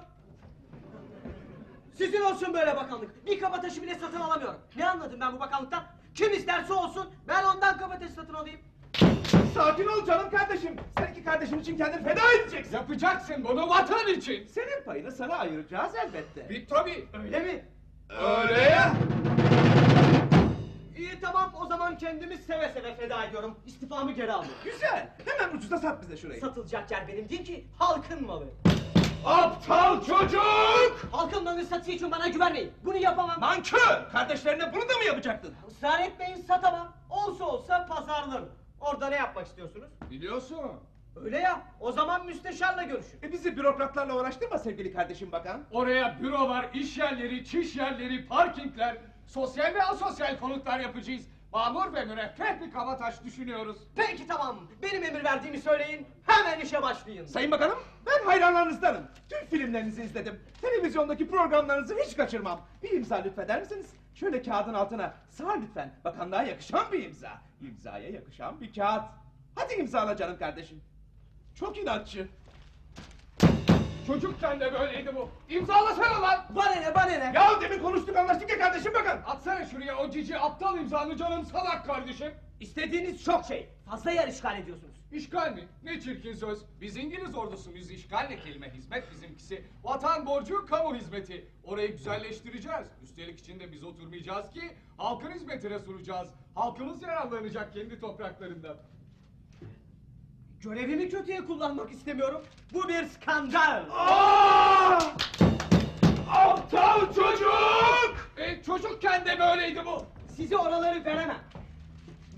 Sizin olsun böyle bakanlık. Bir kabataşı bile satın alamıyorum. Ne anladım ben bu bakanlıktan? Kim isterse olsun ben ondan kabataşı satın alayım. Sakin ol canım kardeşim. Sen iki kardeşin için kendini feda edeceksin. Yapacaksın bunu vatan için. Senin payını sana ayıracağız elbette. Bir tabii. Öyle mi? Öyle ya. İyi tamam o zaman kendimi seve seve feda ediyorum. İstifamı geri alıyorum. Güzel. Hemen ucuza sat bize şurayı. Satılacak yer benim değil ki halkın malı. Aptal çocuk! Halkın malını satı için bana güvenmeyin. Bunu yapamam. Nankör! Kardeşlerine bunu da mı yapacaktın? Israr etmeyin satamam. Olsa olsa pazarlarım. Orada ne yapmak istiyorsunuz? Biliyorsun. Öyle ya. O zaman müsteşarla görüşün. E bizi bürokratlarla uğraştırma sevgili kardeşim bakan. Oraya bürolar, iş yerleri, çiş yerleri, parkingler, sosyal ve asosyal konutlar yapacağız. Mamur ve müreffeh bir kabataş düşünüyoruz. Peki tamam. Benim emir verdiğimi söyleyin. Hemen işe başlayın. Sayın bakanım ben hayranlarınızdanım. Tüm filmlerinizi izledim. Televizyondaki programlarınızı hiç kaçırmam. Bir imza lütfeder misiniz? Şöyle kağıdın altına sağ lütfen. Bakanlığa yakışan bir imza. İmzaya yakışan bir kağıt. Hadi imzala canım kardeşim. Çok inatçı. Çocukken de böyleydi bu. İmzalasana lan. Bana ne bana ne? Ya demin konuştuk anlaştık ya kardeşim bakın. Atsana şuraya o cici aptal imzanı canım salak kardeşim. İstediğiniz çok şey. Fazla yer işgal ediyorsunuz. İşgal mi? Ne çirkin söz. Biz İngiliz ordusuyuz. İşgal ne kelime? Hizmet bizimkisi. Vatan borcu, kamu hizmeti. Orayı güzelleştireceğiz. Üstelik içinde biz oturmayacağız ki halkın hizmetine sunacağız. Halkımız yararlanacak kendi topraklarından. Görevimi kötüye kullanmak istemiyorum. Bu bir skandal. Aptal çocuk! E, çocukken de böyleydi bu. Size oraları veremem.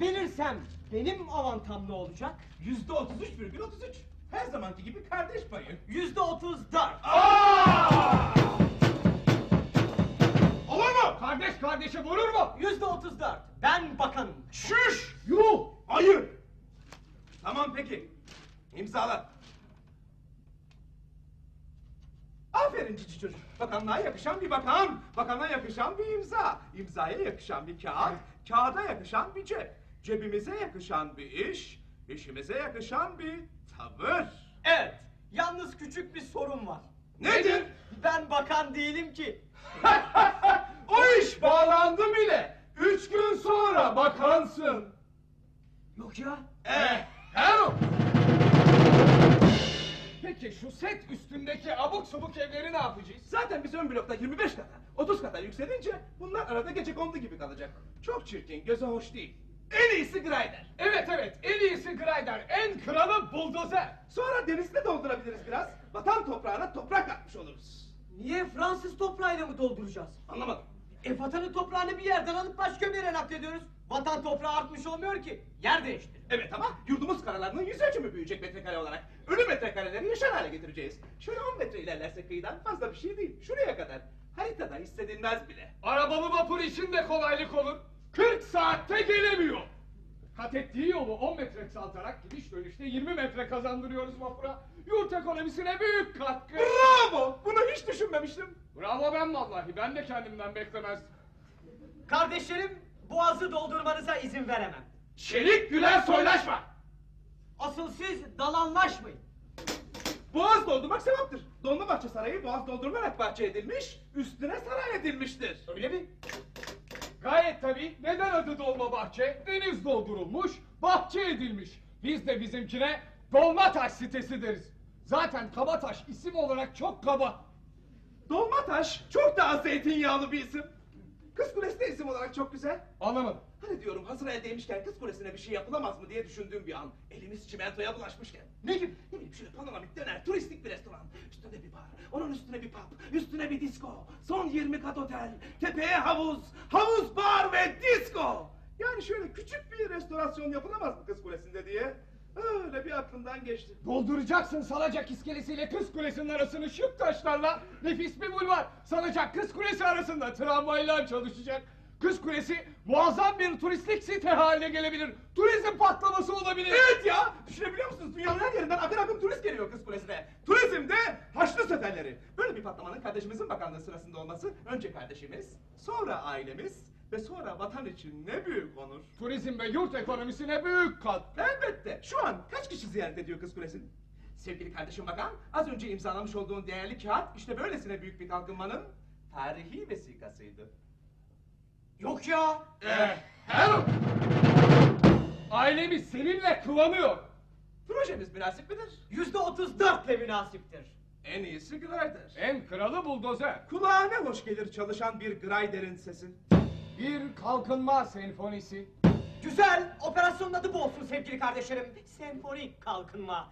Verirsem benim avantam ne olacak? Yüzde otuz üç virgül otuz üç. Her zamanki gibi kardeş payı. Yüzde otuz dört. Olur mu? Kardeş kardeşi vurur mu? Yüzde otuz dört. Ben bakanım. Şüş! Yuh! Hayır! Tamam peki. İmzala. Aferin cici çocuk. Bakanlığa yakışan bir bakan. Bakana yakışan bir imza. İmzaya yakışan bir kağıt. Kağıda yakışan bir cep. Cebimize yakışan bir iş. İşimize yakışan bir tavır. Evet. Yalnız küçük bir sorun var. Nedir? Ben bakan değilim ki. <laughs> O iş bağlandı bile. Üç gün sonra bakansın. Yok ya. Eh, Erol. Peki şu set üstündeki abuk subuk evleri ne yapacağız? Zaten biz ön blokta 25 kata, 30 kata yükselince bunlar arada gece kondu gibi kalacak. Çok çirkin, göze hoş değil. En iyisi grider. Evet evet en iyisi Grider, en kralı buldozer. Sonra denizde doldurabiliriz biraz. Vatan toprağına toprak atmış oluruz. Niye Fransız toprağıyla mı dolduracağız? Anlamadım. E vatanın toprağını bir yerden alıp başka bir yere naklediyoruz. Vatan toprağı artmış olmuyor ki. Yer değiştir. Evet ama yurdumuz karalarının yüz ölçümü büyüyecek metrekare olarak. Ölü metrekareleri yaşar hale getireceğiz. Şöyle 10 metre ilerlersek kıyıdan fazla bir şey değil. Şuraya kadar. Haritada hissedilmez bile. Arabalı vapur için de kolaylık olur. 40 saatte gelemiyor. Kat ettiği yolu 10 metre kısaltarak gidiş dönüşte 20 metre kazandırıyoruz vapura. Yurt ekonomisine büyük katkı. Bravo! Bunu hiç düşünmemiştim. Bravo ben vallahi ben de kendimden beklemezdim. Kardeşlerim boğazı doldurmanıza izin veremem. Çelik güler soylaşma. Asıl siz dalanlaşmayın. Boğaz doldurmak sevaptır. Dolmabahçe Sarayı boğaz doldurularak bahçe edilmiş, üstüne saray edilmiştir. Öyle mi? Gayet tabii. Neden adı dolma bahçe? Deniz doldurulmuş, bahçe edilmiş. Biz de bizimkine Dolmataş sitesi deriz. Zaten Kabataş isim olarak çok kaba. Dolmataş çok daha zeytinyağlı bir isim. Kız Kulesi de isim olarak çok güzel. Anlamadım. Hani diyorum hazır eldeymişken Kız Kulesi'ne bir şey yapılamaz mı diye düşündüğüm bir an. Elimiz çimentoya bulaşmışken. Ne gibi? Ne bileyim şöyle panoramik döner, turistik bir restoran. Üstünde bir bar, onun üstüne bir pub, üstüne bir disco. Son 20 kat otel, tepeye havuz, havuz bar ve disco. Yani şöyle küçük bir restorasyon yapılamaz mı Kız Kulesi'nde diye. Öyle bir aklımdan geçti. Dolduracaksın Salacak iskelesiyle Kız Kulesi'nin arasını şık taşlarla nefis bir bulvar. Salacak Kız Kulesi arasında tramvaylar çalışacak. Kız Kulesi muazzam bir turistik site haline gelebilir. Turizm patlaması olabilir. Evet ya! Düşünebiliyor musunuz? Dünyanın her yerinden akın akın turist geliyor Kız Kulesi'ne. Turizmde haçlı seferleri. Böyle bir patlamanın kardeşimizin bakanlığı sırasında olması önce kardeşimiz, sonra ailemiz ve sonra vatan için ne büyük onur. Turizm ve yurt ekonomisine büyük katkı. Elbette. Şu an kaç kişi ziyaret ediyor Kız Kulesi'ni? Sevgili kardeşim bakan, az önce imzalamış olduğun değerli kağıt işte böylesine büyük bir kalkınmanın tarihi vesikasıydı. Yok ya. Eh, Erol! Ailemiz seninle kıvanıyor. Projemiz münasip midir? Yüzde otuz dörtle münasiptir. En iyisi Grider. En kralı buldozer. Kulağa ne hoş gelir çalışan bir Grider'in sesi. Bir kalkınma senfonisi. Güzel. Operasyonun adı bu olsun sevgili kardeşlerim. Senfonik kalkınma.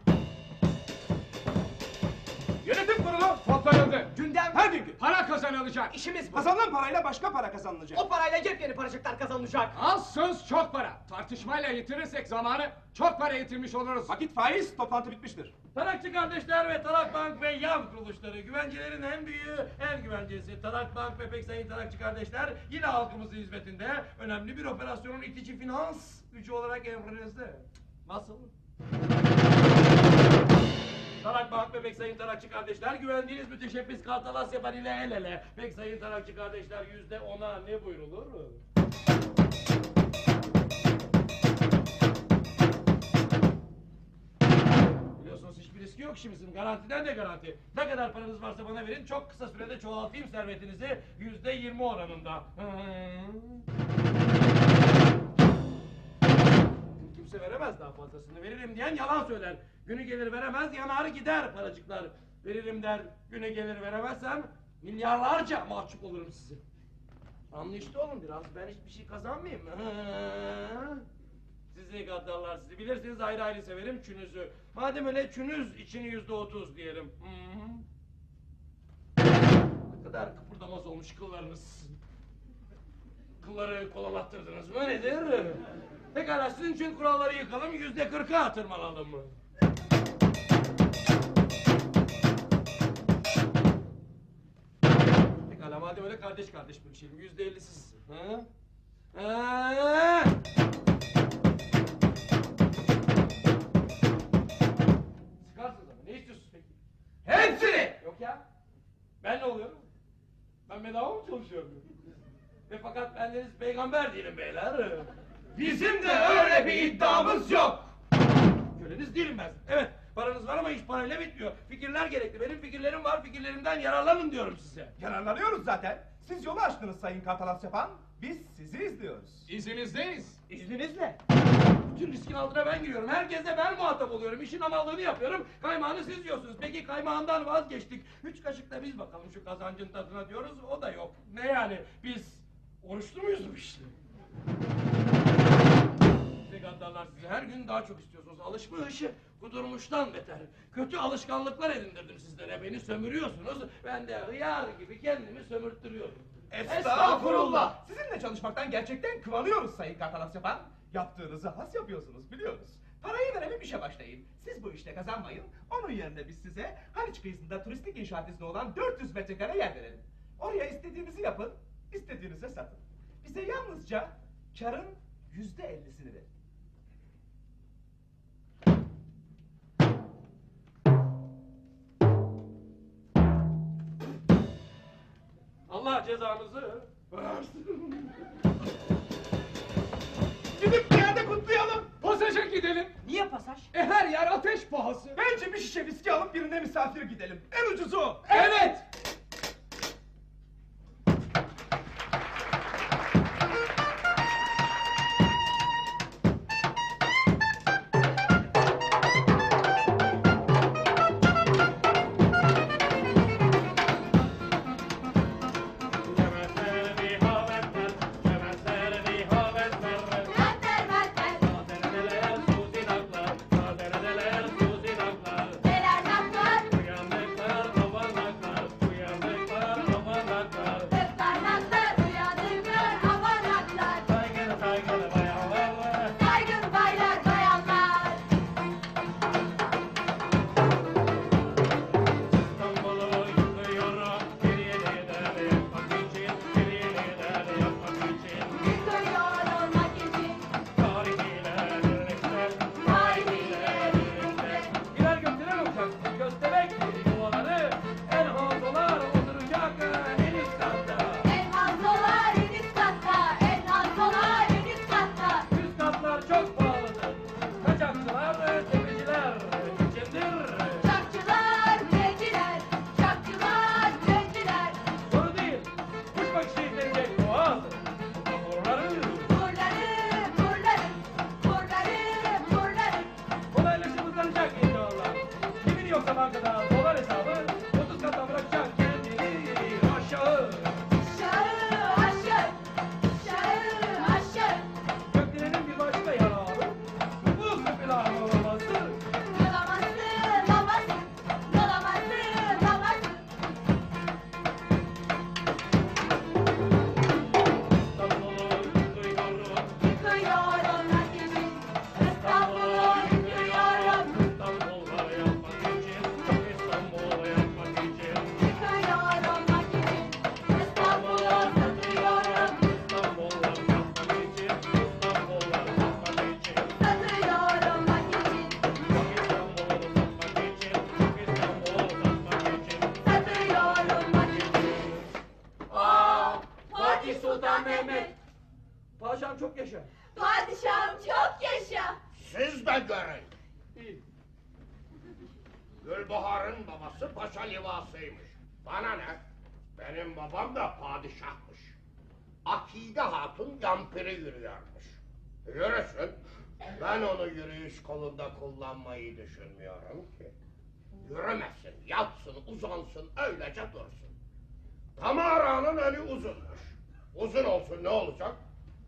Yönetim kurulu Toplanıldı. Gündem her günkü. Para kazanılacak. işimiz bu. Kazanılan parayla başka para kazanılacak. O parayla yepyeni paracıklar kazanılacak. Az söz çok para. Tartışmayla yitirirsek zamanı çok para yitirmiş oluruz. Vakit faiz, toplantı bitmiştir. Tarakçı kardeşler ve Tarak Bank ve YAV kuruluşları güvencelerin en büyüğü, en güvencesi Tarak Bank ve pek sayın Tarakçı kardeşler yine halkımızın hizmetinde önemli bir operasyonun itici finans gücü olarak emrinizde. Nasıl? Tarak Bank ve pek sayın Tarakçı kardeşler güvendiğiniz müteşebbis Kartal Asyapan ile el ele. Pek sayın Tarakçı kardeşler yüzde ona ne buyrulur? Riski yok işimizin. Garantiden de garanti. Ne kadar paranız varsa bana verin. Çok kısa sürede çoğaltayım servetinizi. Yüzde yirmi oranında. Kimse veremez daha fazlasını. Veririm diyen yalan söyler. Günü gelir veremez yanar gider paracıklar. Veririm der. Günü gelir veremezsem milyarlarca mahcup olurum sizi. Anlayışlı olun biraz. Ben hiçbir şey kazanmayayım. Sizi gaddarlar sizi. Bilirsiniz ayrı ayrı severim çünüzü. Madem öyle çünüz içini yüzde otuz diyelim. Hı hı. Ne kadar kıpırdamaz olmuş kıllarınız. Kılları kolalattırdınız mı nedir? Pekala sizin için kuralları yıkalım yüzde kırka tırmanalım mı? Pekala madem öyle kardeş kardeş bölüşelim. Yüzde elli siz. Ha? Bendeniz peygamber değilim beyler. Bizim de öyle bir iddiamız yok. Köleniz değilim ben. Evet paranız var ama iş parayla bitmiyor. Fikirler gerekli. Benim fikirlerim var. Fikirlerimden yararlanın diyorum size. Yararlanıyoruz zaten. Siz yolu açtınız Sayın Kartalas Yapan. Biz sizi izliyoruz. İzinizdeyiz. İzninizle. Bütün riskin altına ben giriyorum. Herkese ben muhatap oluyorum. İşin amallığını yapıyorum. Kaymağını siz yiyorsunuz. Peki kaymağından vazgeçtik. Üç kaşık da biz bakalım şu kazancın tadına diyoruz. O da yok. Ne yani? Biz oruçlu muyuz işte? Gaddarlar sizi her gün daha çok istiyorsunuz. Alışmış, kudurmuştan beter. Kötü alışkanlıklar edindirdim sizlere. Beni sömürüyorsunuz. Ben de hıyar gibi kendimi sömürttürüyorum. Estağfurullah. Sizinle çalışmaktan gerçekten kıvanıyoruz Sayın Kartalas Yapan. Yaptığınızı has yapıyorsunuz biliyoruz. Parayı verelim işe başlayın. Siz bu işte kazanmayın. Onun yerine biz size Haliç kıyısında turistik inşaat izni olan 400 metrekare yer verelim. Oraya istediğinizi yapın, istediğinize satın. Bize yalnızca karın yüzde ellisini verin. Allah cezanızı versin. Gidip bir yerde kutlayalım. Pasaja gidelim. Niye pasaj? E her yer ateş pahası. Bence bir şişe viski alıp birine misafir gidelim. En ucuzu o. Evet. Kolunda kullanmayı düşünmüyorum ki. Yürümesin, yatsın, uzansın, öylece dursun. Tamara'nın eli uzunmuş. Uzun olsun ne olacak?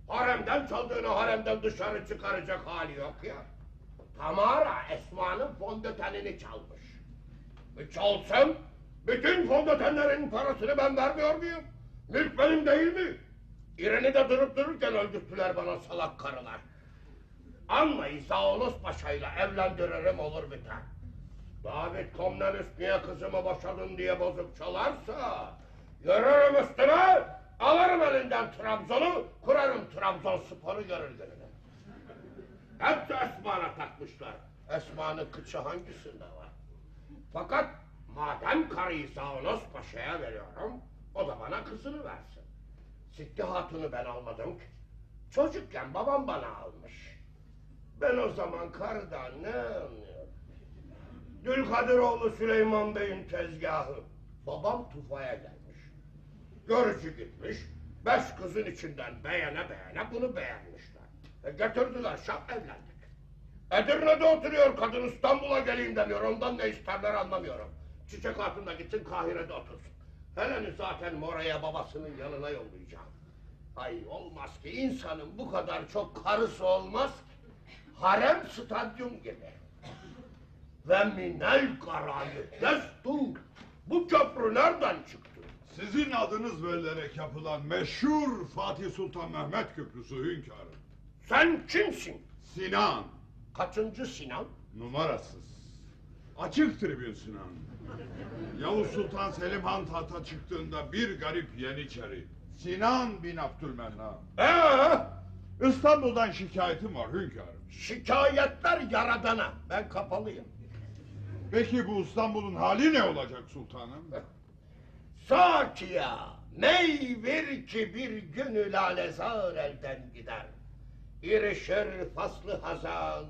Haremden çaldığını haremden dışarı çıkaracak hali yok ya. Tamara Esma'nın fondötenini çalmış. E çalsın, bütün fondötenlerin parasını ben vermiyor muyum? Mülk benim değil mi? İreni de durup dururken öldürttüler bana salak karılar. Anma İsaolos Paşa'yla evlendiririm olur biter. David Komnenist niye kızımı boşadın diye bozuk çalarsa... ...yürürüm üstüne, alırım elinden Trabzon'u, kurarım Trabzonspor'u görür gününe. Hepsi Esma'na takmışlar. Esma'nın kıçı hangisinde var? Fakat madem karıyı Saunos Paşa'ya veriyorum, o da bana kızını versin. Sitti Hatun'u ben almadım ki. Çocukken babam bana almış. Ben o zaman karıdan ne anlıyorum? Dülkadiroğlu Süleyman Bey'in tezgahı. Babam tufaya gelmiş. Görücü gitmiş. Beş kızın içinden beğene beğene bunu beğenmişler. E getirdiler şap evlendik. Edirne'de oturuyor kadın İstanbul'a geleyim demiyor. Ondan ne isterler anlamıyorum. Çiçek Hatun da gitsin Kahire'de otursun. Helen'i zaten Mora'ya babasının yanına yollayacağım. Ay olmaz ki insanın bu kadar çok karısı olmaz ki. Harem stadyum gibi. Ve minel garayı destur. Bu köprü nereden çıktı? Sizin adınız verilerek yapılan meşhur Fatih Sultan Mehmet Köprüsü hünkârım. Sen kimsin? Sinan. Kaçıncı Sinan? Numarasız. Açık tribün Sinan. Yavuz Sultan Selim Han tahta çıktığında bir garip yeniçeri. Sinan bin Abdülmennan. Ee, İstanbul'dan şikayetim var hünkârım. Şikayetler yaradana. Ben kapalıyım. Peki bu İstanbul'un hali ne olacak sultanım? Sakiya, ney ver ki bir günü lalezar elden gider. İrişir faslı hazan,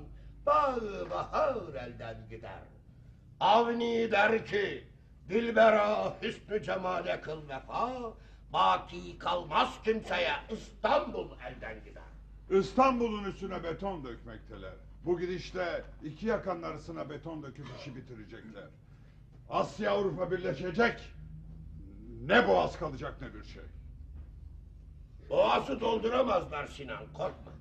bağı bahar elden gider. Avni der ki, Dilbera hüsnü cemale kıl vefa, baki kalmaz kimseye İstanbul elden gider. İstanbul'un üstüne beton dökmekteler. Bu gidişte iki yakanın arasına beton döküp işi bitirecekler. Asya Avrupa birleşecek. Ne boğaz kalacak ne bir şey. Boğazı dolduramazlar Sinan, korkma.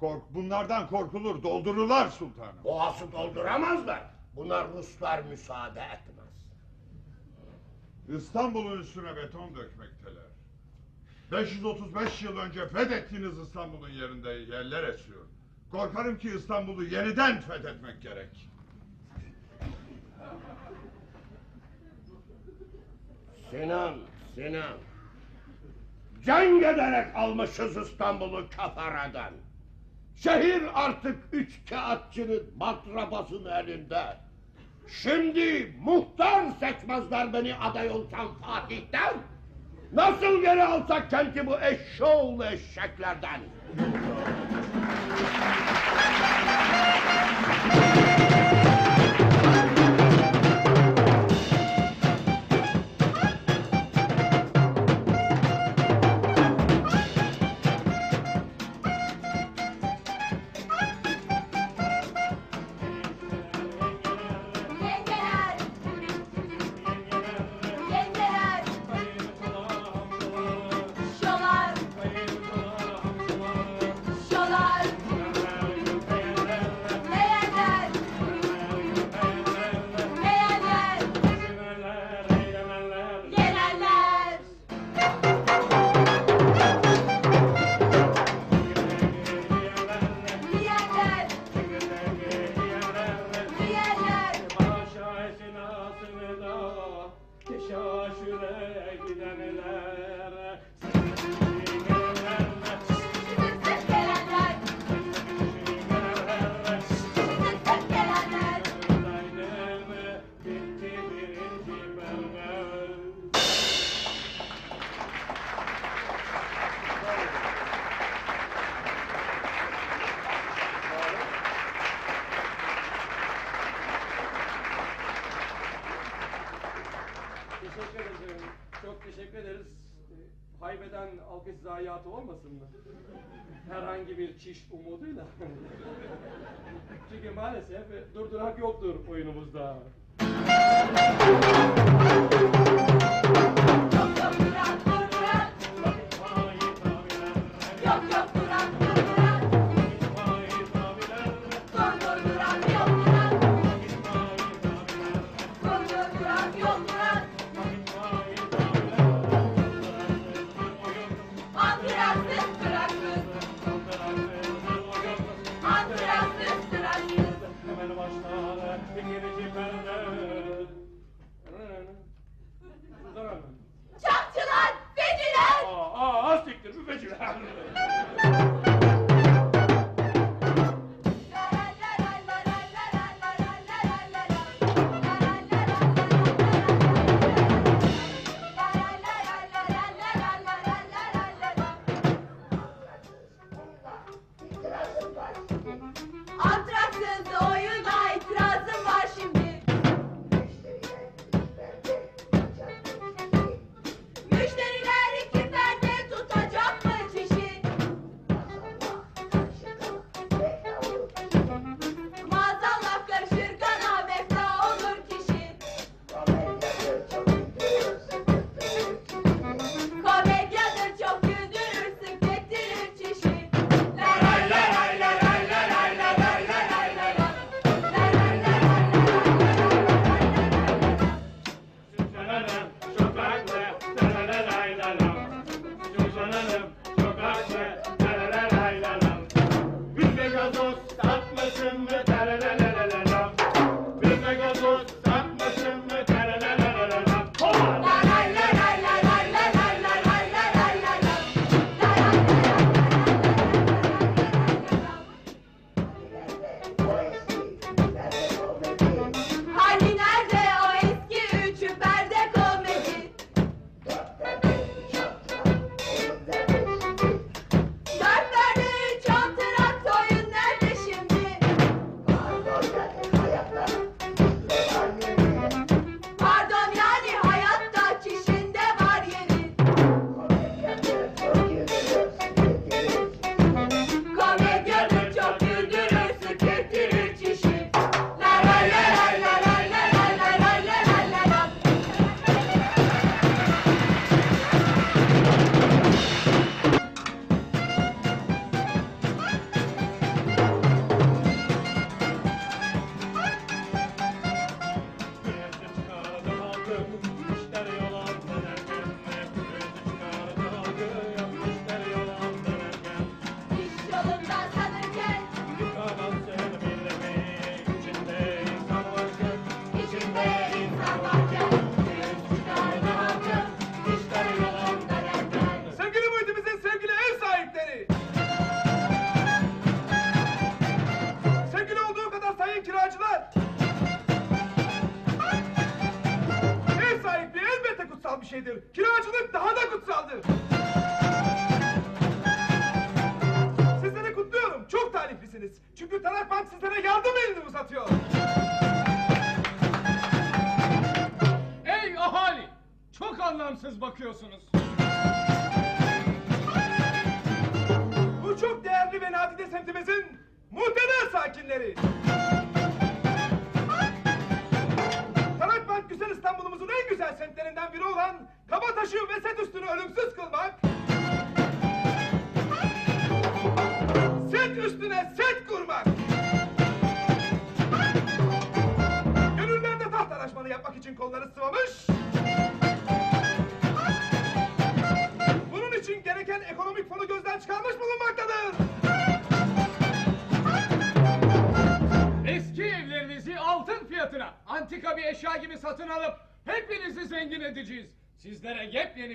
Kork, bunlardan korkulur, doldururlar sultanım. Boğazı dolduramazlar. Buna Ruslar müsaade etmez. İstanbul'un üstüne beton dökmekteler. 535 yıl önce fethettiğiniz İstanbul'un yerinde yerler esiyor. Korkarım ki İstanbul'u yeniden fethetmek gerek. Sinan, Sinan. Cenk ederek almışız İstanbul'u kafaradan. Şehir artık üç kağıtçının matrabasının elinde. Şimdi muhtar seçmezler beni aday olsam Fatih'ten. Nasıl geri alsak kenti bu eşşoğlu eşeklerden? çiş umuduyla. Çünkü maalesef durdurak yoktur oyunumuzda.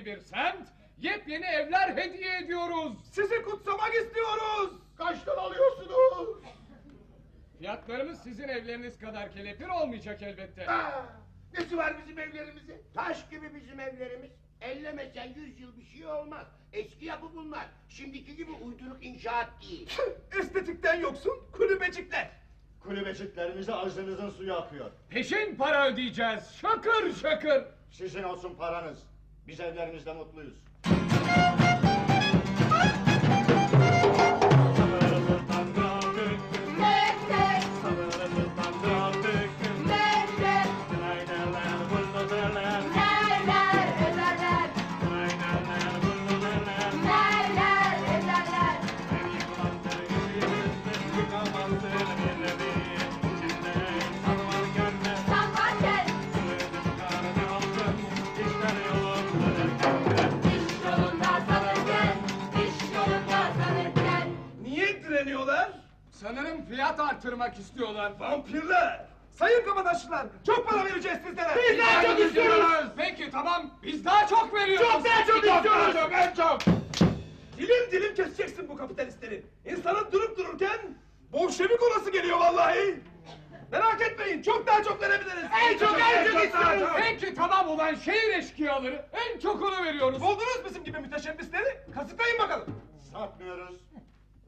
bir semt, yepyeni evler hediye ediyoruz. Sizi kutsamak istiyoruz. Kaçtan alıyorsunuz? Fiyatlarımız sizin evleriniz kadar kelepir olmayacak elbette. Aa, nesi var bizim evlerimizin? Taş gibi bizim evlerimiz. Ellemesen yüz yıl bir şey olmaz. Eski yapı bunlar. Şimdiki gibi uyduruk inşaat değil. Estetikten yoksun kulübecikler. Kulübeciklerimizi arzınızın suyu akıyor. Peşin para ödeyeceğiz. Şakır şakır. Sizin olsun paranız. Biz evlerimizde mutluyuz. Sanırım fiyat arttırmak istiyorlar. Vampirler! Sayın kabadaşlar, çok para vereceğiz sizlere. Biz daha çok istiyoruz. Peki tamam, biz daha çok veriyoruz. Çok daha çok istiyoruz. çok, en çok. Dilim dilim keseceksin bu kapitalistleri. İnsanın durup dururken Bolşevik olası geliyor vallahi. Merak etmeyin, çok daha çok verebiliriz. En çok, en çok daha istiyoruz. çok. Peki tamam ulan şehir eşkıyaları. En çok onu veriyoruz. Buldunuz bizim gibi müteşebbisleri. Kasıtlayın bakalım. Satmıyoruz.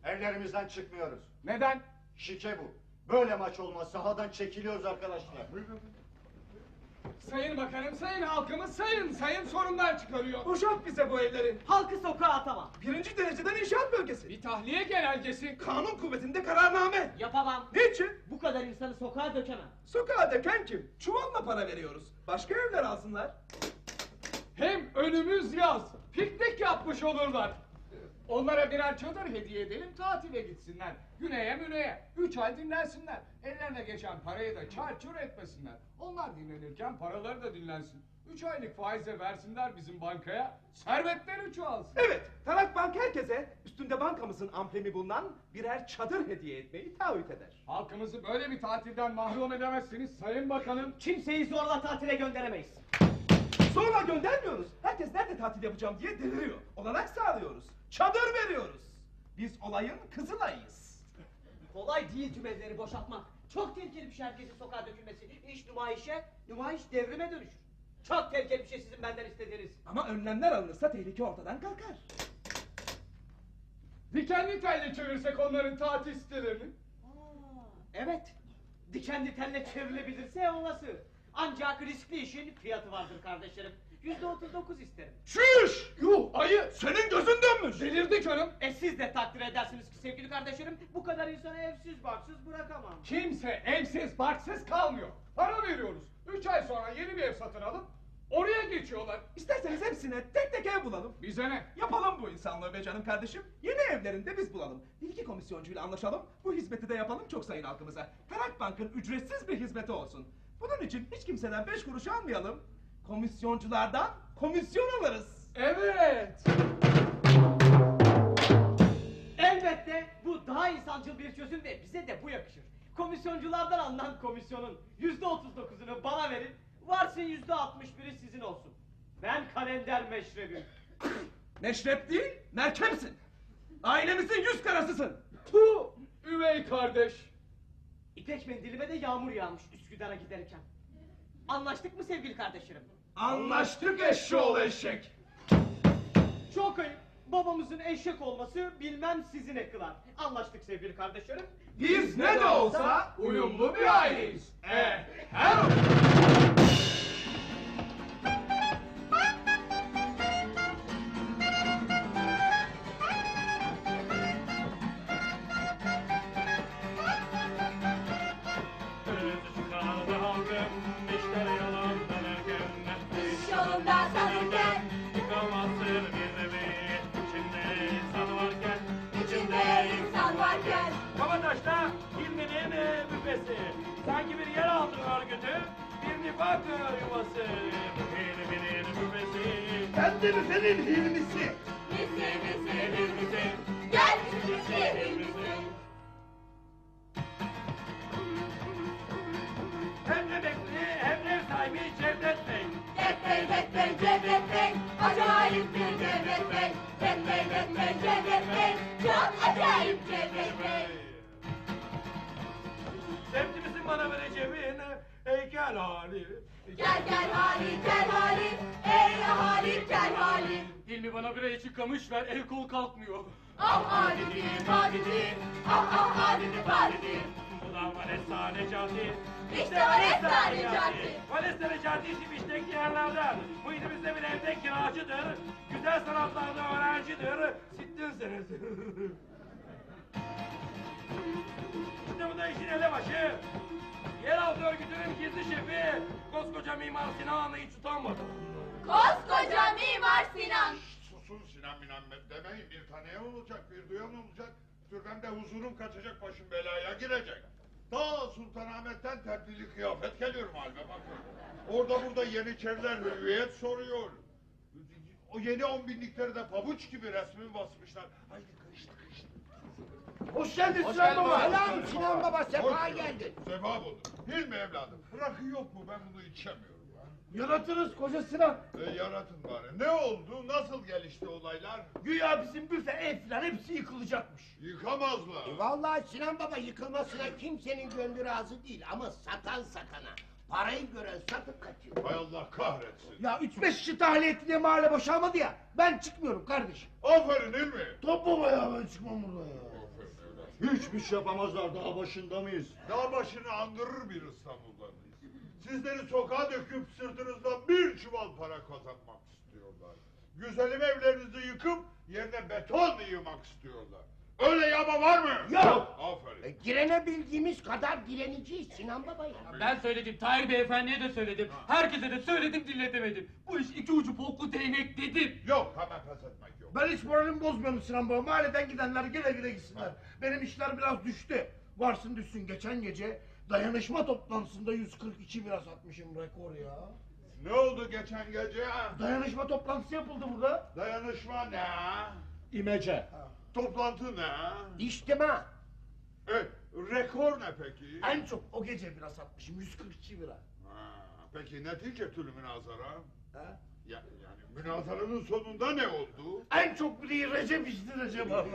Evlerimizden çıkmıyoruz. Neden? Şike bu. Böyle maç olmaz. Sahadan çekiliyoruz arkadaşlar. Sayın bakanım, sayın halkımız, sayın, sayın sorunlar çıkarıyor. Boşalt bize bu evleri. Halkı sokağa atama. Birinci dereceden inşaat bölgesi. Bir tahliye genelgesi. Kanun kuvvetinde kararname. Yapamam. Niçin? Bu kadar insanı sokağa dökemem. Sokağa döken kim? Çuvalla para veriyoruz. Başka evler alsınlar. Hem önümüz yaz. Piknik yapmış olurlar. Onlara birer çadır hediye edelim, tatile gitsinler. Güneye müneye. Üç ay dinlensinler. Ellerine geçen parayı da çarçur etmesinler. Onlar dinlenirken paraları da dinlensin. Üç aylık faize versinler bizim bankaya. Servetleri çoğalsın. Evet, Tarak Bank herkese üstünde bankamızın amblemi bulunan birer çadır hediye etmeyi taahhüt eder. Halkımızı böyle bir tatilden mahrum edemezsiniz sayın bakanım. Kimseyi zorla tatile gönderemeyiz. Sonra göndermiyoruz. Herkes nerede tatil yapacağım diye deliriyor. Olanak sağlıyoruz. Çadır veriyoruz. Biz olayın kızılayız. Kolay değil tüm evleri boşaltmak. Çok tehlikeli bir şey herkesin sokağa dökülmesi. İş numayişe, numayiş devrime dönüşür. Çok tehlikeli bir şey sizin benden istediğiniz. Ama önlemler alınırsa tehlike ortadan kalkar. Dikenli telle çevirsek onların tatil sitelerini. Evet. Dikenli telle çevrilebilirse olası. Ancak riskli işin fiyatı vardır kardeşlerim. Yüzde otuz dokuz isterim. Şuş! Yuh ayı! Senin gözün dönmüş! Delirdi canım. E siz de takdir edersiniz ki sevgili kardeşlerim bu kadar insanı evsiz barksız bırakamam. Kimse evsiz barksız kalmıyor. Para veriyoruz. Üç ay sonra yeni bir ev satın alıp oraya geçiyorlar. İsterseniz hepsine tek tek ev bulalım. Bize ne? Yapalım bu insanlığı be canım kardeşim. Yeni evlerinde biz bulalım. Bir iki komisyoncuyla anlaşalım. Bu hizmeti de yapalım çok sayın halkımıza. Tarak Bank'ın ücretsiz bir hizmeti olsun. Bunun için hiç kimseden beş kuruş almayalım. Komisyonculardan komisyon alırız. Evet. Elbette bu daha insancıl bir çözüm ve bize de bu yakışır. Komisyonculardan alınan komisyonun yüzde otuz dokuzunu bana verin, varsın yüzde altmış biri sizin olsun. Ben kalender meşrebim. Meşrep değil, merkepsin. Ailemizin yüz karasısın. Tu üvey kardeş. İpek mendilime de yağmur yağmış Üsküdar'a giderken. Anlaştık mı sevgili kardeşlerim? Anlaştık eşşoğlu eşek. Çok ayıp. Babamızın eşek olması bilmem sizi ne kılar. Anlaştık sevgili kardeşlerim. Biz ne de olsa Uyumlu bir aileyiz. Eh, her Necati. İşte Valesa Necati. Valesa Necati isim işteki yerlerden. Muhitimizde bir evde kiracıdır. Güzel sanatlarda öğrencidir. Sittin senesi. işte bu da işin elebaşı. Yeraltı örgütünün gizli şefi. Koskoca Mimar Sinan'ı hiç utanmadı. Koskoca Mimar Sinan. Susun Sinan Minan demeyin. Bir tane olacak, bir duyan olacak. Türbemde huzurum kaçacak, başım belaya girecek. Ta Sultanahmet'ten tebdili kıyafet geliyor halime bakın. Orada burada Yeniçeriler hüviyet soruyor. O yeni on binlikleri de pabuç gibi resmi basmışlar. Haydi kıştı kıştı. Hoş geldin Sinan Baba. Selam Sinan Baba sefa geldin. Sefa buldum. Hilmi evladım. Rakı yok mu? Ben bunu içemiyorum. Ya. Yaratırız koca Sinan. E, yaratın bari. Ne oldu? Nasıl gelişti olaylar? Güya bizim büfe ev filan hepsi yıkılacakmış. Yıkamazlar. E, Vallahi Sinan Baba yıkılmasına kimsenin gönlü razı değil ama satan satana. Parayı gören satıp kaçıyor. Hay Allah kahretsin. Ya üç beş kişi tahliye etti diye mahalle boşalmadı ya. Ben çıkmıyorum kardeşim. Aferin Hilmi. Top baba ya ben çıkmam buradan ya. Hiçbir şey yapamazlar daha başında mıyız? Dağ başını andırır bir İstanbul'danız. Sizleri sokağa döküp sırtınızdan bir çuval para kazanmak istiyorlar. Güzelim evlerinizi yıkıp yerine beton yığmak istiyorlar. Öyle yama var mı? Yok. E, Aferin. direne bildiğimiz kadar direneceğiz Sinan Baba ya. Ben söyledim, Tahir Beyefendi'ye de söyledim. Herkese de söyledim, dinletemedim. Bu iş iki ucu boklu değnek dedim. Yok hemen pes etmek yok. Ben hiç moralimi bozmuyorum Sinan Baba. Mahalleden gidenler güle güle gitsinler. Benim işler biraz düştü. Varsın düşsün geçen gece dayanışma toplantısında 142 bira satmışım rekor ya. Ne oldu geçen gece? Dayanışma toplantısı yapıldı burada. Dayanışma ne? İmece. Toplantı ne? İçtima. E, rekor ne peki? En çok o gece bira satmışım 142 bira. Ha, peki netice tülü münazara? Ha? Ya, yani münazaranın sonunda ne oldu? En çok bileği Recep içti Recep abi.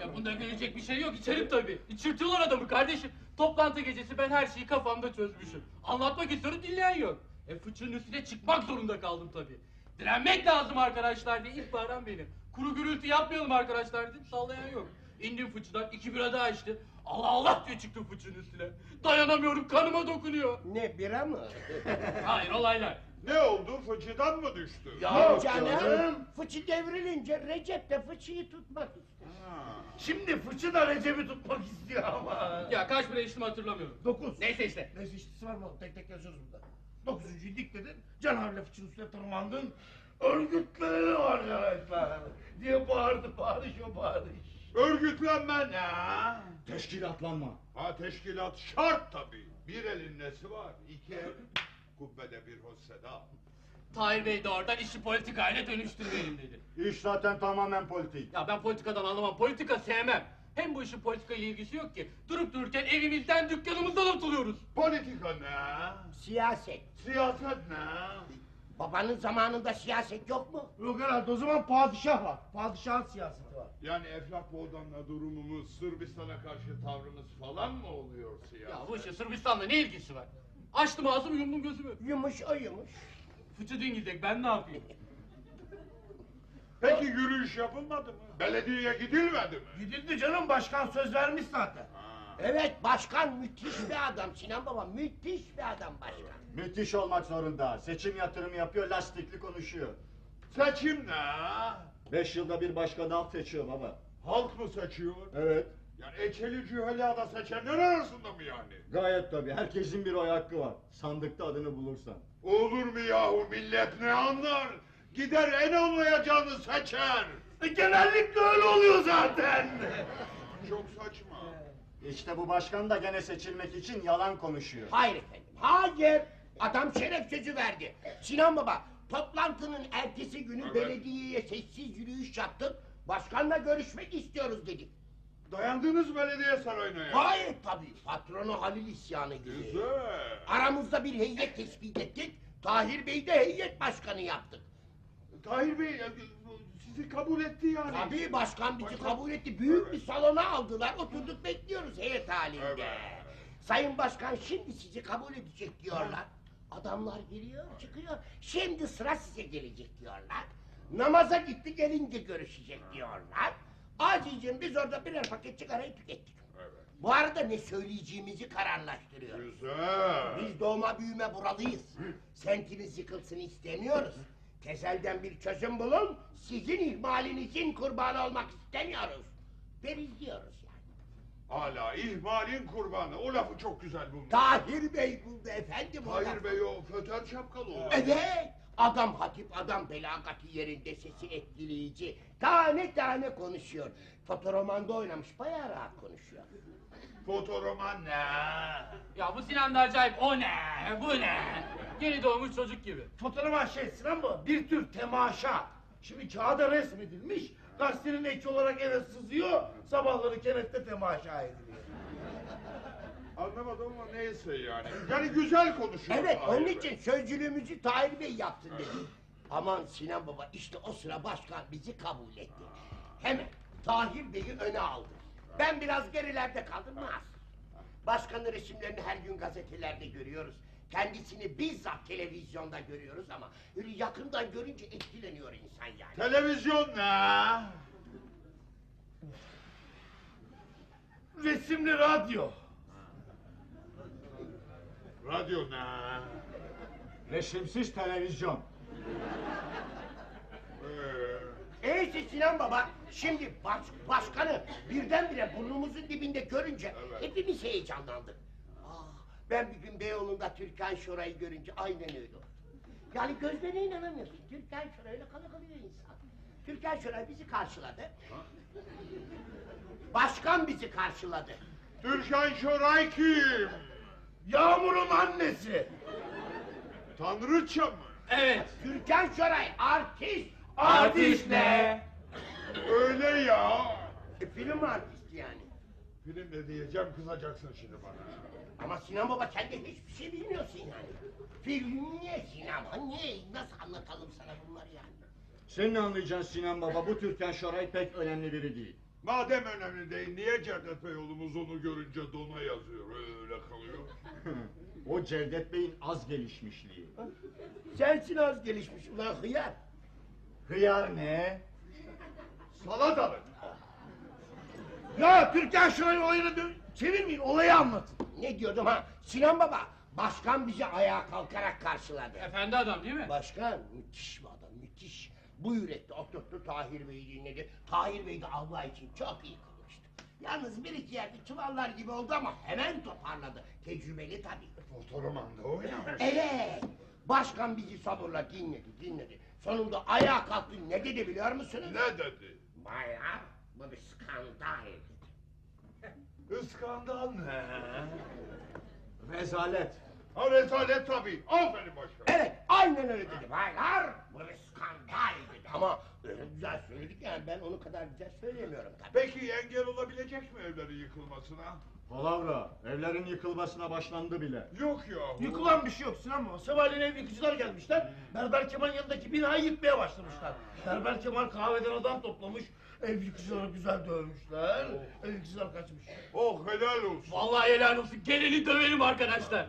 Ya bunda gülecek bir şey yok, içerim tabii. İçirtiyorlar adamı kardeşim. Toplantı gecesi ben her şeyi kafamda çözmüşüm. Anlatmak istiyorum, dinleyen yok. E fıçının üstüne çıkmak zorunda kaldım tabii. Direnmek lazım arkadaşlar diye ilk bağıran benim. Kuru gürültü yapmayalım arkadaşlar dedim, sallayan yok. İndim fıçıdan, iki bira daha içti. Allah Allah diye çıktım fıçının üstüne. Dayanamıyorum, kanıma dokunuyor. Ne bira mı? Hayır, olaylar. Ne oldu? Fıçıdan mı düştü? Yok canım. Fıçı devrilince Recep de fıçıyı tutmak ister. Ha. Şimdi fıçı da Recep'i tutmak istiyor ama. Ya kaç bira içtim hatırlamıyorum. Dokuz. Neyse işte. Neyse işte var mı? Tek tek yazıyoruz burada. Dokuzuncuyu dikledin. Can abiyle fıçının üstüne tırmandın. Örgütlenelim arkadaşlar. Diye bağırdı bağırış o bağırış. Örgütlenme ne? Teşkilatlanma. Ha teşkilat şart tabii. Bir elin nesi var? İki el kubbede bir hoş seda. Tahir Bey de oradan işi politikayla dönüştürmeyelim dedi. İş zaten tamamen politik. Ya ben politikadan anlamam, politika sevmem. Hem bu işin politika ile ilgisi yok ki. Durup dururken evimizden, dükkanımızdan atılıyoruz. Politika ne? Siyaset. Siyaset ne? Babanın zamanında siyaset yok mu? Yok herhalde o zaman padişah var. Padişahın siyaseti var. Yani Eflak Boğdan'la durumumuz, Sırbistan'a karşı tavrımız falan mı oluyor siyaset? Ya bu işin Sırbistan'la ne ilgisi var? Açtım ağzımı, yumdum gözümü. Yumuş o yumuş. Fıçı din gidecek, ben ne yapayım? Peki yürüyüş yapılmadı mı? Belediyeye gidilmedi mi? Gidildi canım başkan söz vermiş zaten. Evet başkan müthiş bir adam Sinan Baba müthiş bir adam başkan. Müthiş olmak zorunda. Seçim yatırımı yapıyor, lastikli konuşuyor. Seçim ne? Beş yılda bir başkan halk seçiyor baba. Halk mı seçiyor? Evet. Yani Eçeli Cühela'da seçenler arasında mı yani? Gayet tabii. Herkesin bir oy hakkı var. Sandıkta adını bulursan. Olur mu yahu millet ne anlar? Gider en olmayacağını seçer. E, genellikle öyle oluyor zaten. Çok saçma. İşte bu başkan da gene seçilmek için yalan konuşuyor. Hayır efendim hayır. Adam şeref sözü verdi. Sinan Baba toplantının ertesi günü Evet. belediyeye sessiz yürüyüş yaptık. Başkanla görüşmek istiyoruz dedik. Dayandınız belediye sarayına ya. Hayır tabii patronu Halil isyanı gibi. Güzel. Aramızda bir heyet tespit ettik. Tahir Bey'i de heyet başkanı yaptık. Tahir Bey ya, sizi kabul etti yani. Tabii başkan bizi Başkan- kabul etti. Büyük Evet. bir salona aldılar. Oturduk bekliyoruz heyet halinde. Evet. Sayın Başkan şimdi sizi kabul edecek diyorlar. Adamlar geliyor çıkıyor. Şimdi sıra size gelecek diyorlar. Namaza gitti gelince görüşecek diyorlar. Acilcim biz orada birer paket sigarayı tükettik. Evet. Bu arada ne söyleyeceğimizi kararlaştırıyoruz. Güzel. Biz doğma büyüme buralıyız. Sentimiz yıkılsın istemiyoruz. Tezelden bir çözüm bulun, sizin ihmalinizin kurbanı olmak istemiyoruz. Deriz diyoruz yani. Hala ihmalin kurbanı. O lafı çok güzel bulmuş. Tahir Bey buldu efendim o Tahir lafı. Bey o föter şapkalı olan. Evet, adam hatip, adam belagati yerinde, sesi etkileyici. Tane tane konuşuyor. Fotoromanda oynamış, bayağı rahat konuşuyor. Fotoroman ne? Ya bu Sinan da acayip. O ne? Bu ne? Yeni doğmuş çocuk gibi. Fotoğraf şey Sinan bu bir tür temaşa. Şimdi kağıda resmedilmiş, gazetenin eki olarak eve sızıyor, sabahları kenette temaşa ediliyor. Anlamadım ama neyse yani. Yani güzel konuşuyor. Evet, Tahir onun Bey. için sözcülüğümüzü Tahir Bey yapsın dedi. Aman Sinan Baba, işte o sıra başkan bizi kabul etti. Hemen Tahir Bey'i öne aldı. Ben biraz gerilerde kaldım Maz. Başkanın resimlerini her gün gazetelerde görüyoruz. Kendisini bizzat televizyonda görüyoruz ama yakından görünce etkileniyor insan yani. Televizyon ne? Resimli radyo. Radyo ne? Resimsiz televizyon. Ee, Eyse Sinan Baba, şimdi baş, başkanı birdenbire burnumuzun dibinde görünce hepimiz heyecanlandık. Ah, ben bir gün Beyoğlu'nda Türkan Şoray'ı görünce aynen öyle oldu. Yani gözlerine inanamıyorsun. Türkan Şoray öyle kalı kalıyor insan. Türkan Şoray bizi karşıladı. Başkan bizi karşıladı. Türkan Şoray kim? Yağmur'un annesi. Tanrıça mı? Evet. Türkan Şoray artist. Artist ne? Öyle ya. E, film artisti yani. Film ne diyeceğim kızacaksın şimdi bana. Ama Sinan Baba sen de hiçbir şey bilmiyorsun yani. Film niye sinema niye nasıl anlatalım sana bunları yani. Sen ne anlayacaksın Sinan Baba? Bu Türkan Şoray pek önemli biri değil. Madem önemli değil niye Cevdet Bey oğlumuz onu görünce dona yazıyor öyle kalıyor. <laughs> o Cevdet Bey'in az gelişmişliği. Sensin az gelişmiş ulan hıyar. Hıyar ne? Salatalık. <laughs> Ya Türkan Şoray olayını dö- çevirmeyin, olayı anlatın. Ne diyordum ha Sinan Baba başkan bizi ayağa kalkarak karşıladı. Efendi adam değil mi? Başkan müthiş bir adam müthiş. Bu yürekte oturttu Tahir Bey'i dinledi. Tahir Bey de Allah için çok iyi konuştu. Yalnız bir iki yerde çuvallar gibi oldu ama hemen toparladı. Tecrübeli tabii. Fotoromanda oynamış. Evet. Başkan bizi sabırla dinledi, dinledi. Sonunda ayağa kalktı. Ne dedi biliyor musunuz? Ne dedi? Baylar, bu bir skandal dedi. Iskandal ne? Rezalet. Ha rezalet tabii. Aferin başkan. Evet, aynen öyle dedi. Baylar, bu bir skandal dedi. Ama öyle güzel söyledik yani ben onu kadar güzel söyleyemiyorum tabii. Peki engel olabilecek mi evlerin yıkılmasına? Palavra. Evlerin yıkılmasına başlandı bile. Yok ya. Yıkılan bir şey yok Sinan Baba. Sabahleyin ev yıkıcılar gelmişler. Berber Kemal'in yanındaki binayı yıkmaya başlamışlar. Berber Kemal kahveden adam toplamış. Ev yıkıcıları güzel dövmüşler. Ev yıkıcılar kaçmış. Oh helal olsun. Vallahi helal olsun. Geleni dövelim arkadaşlar.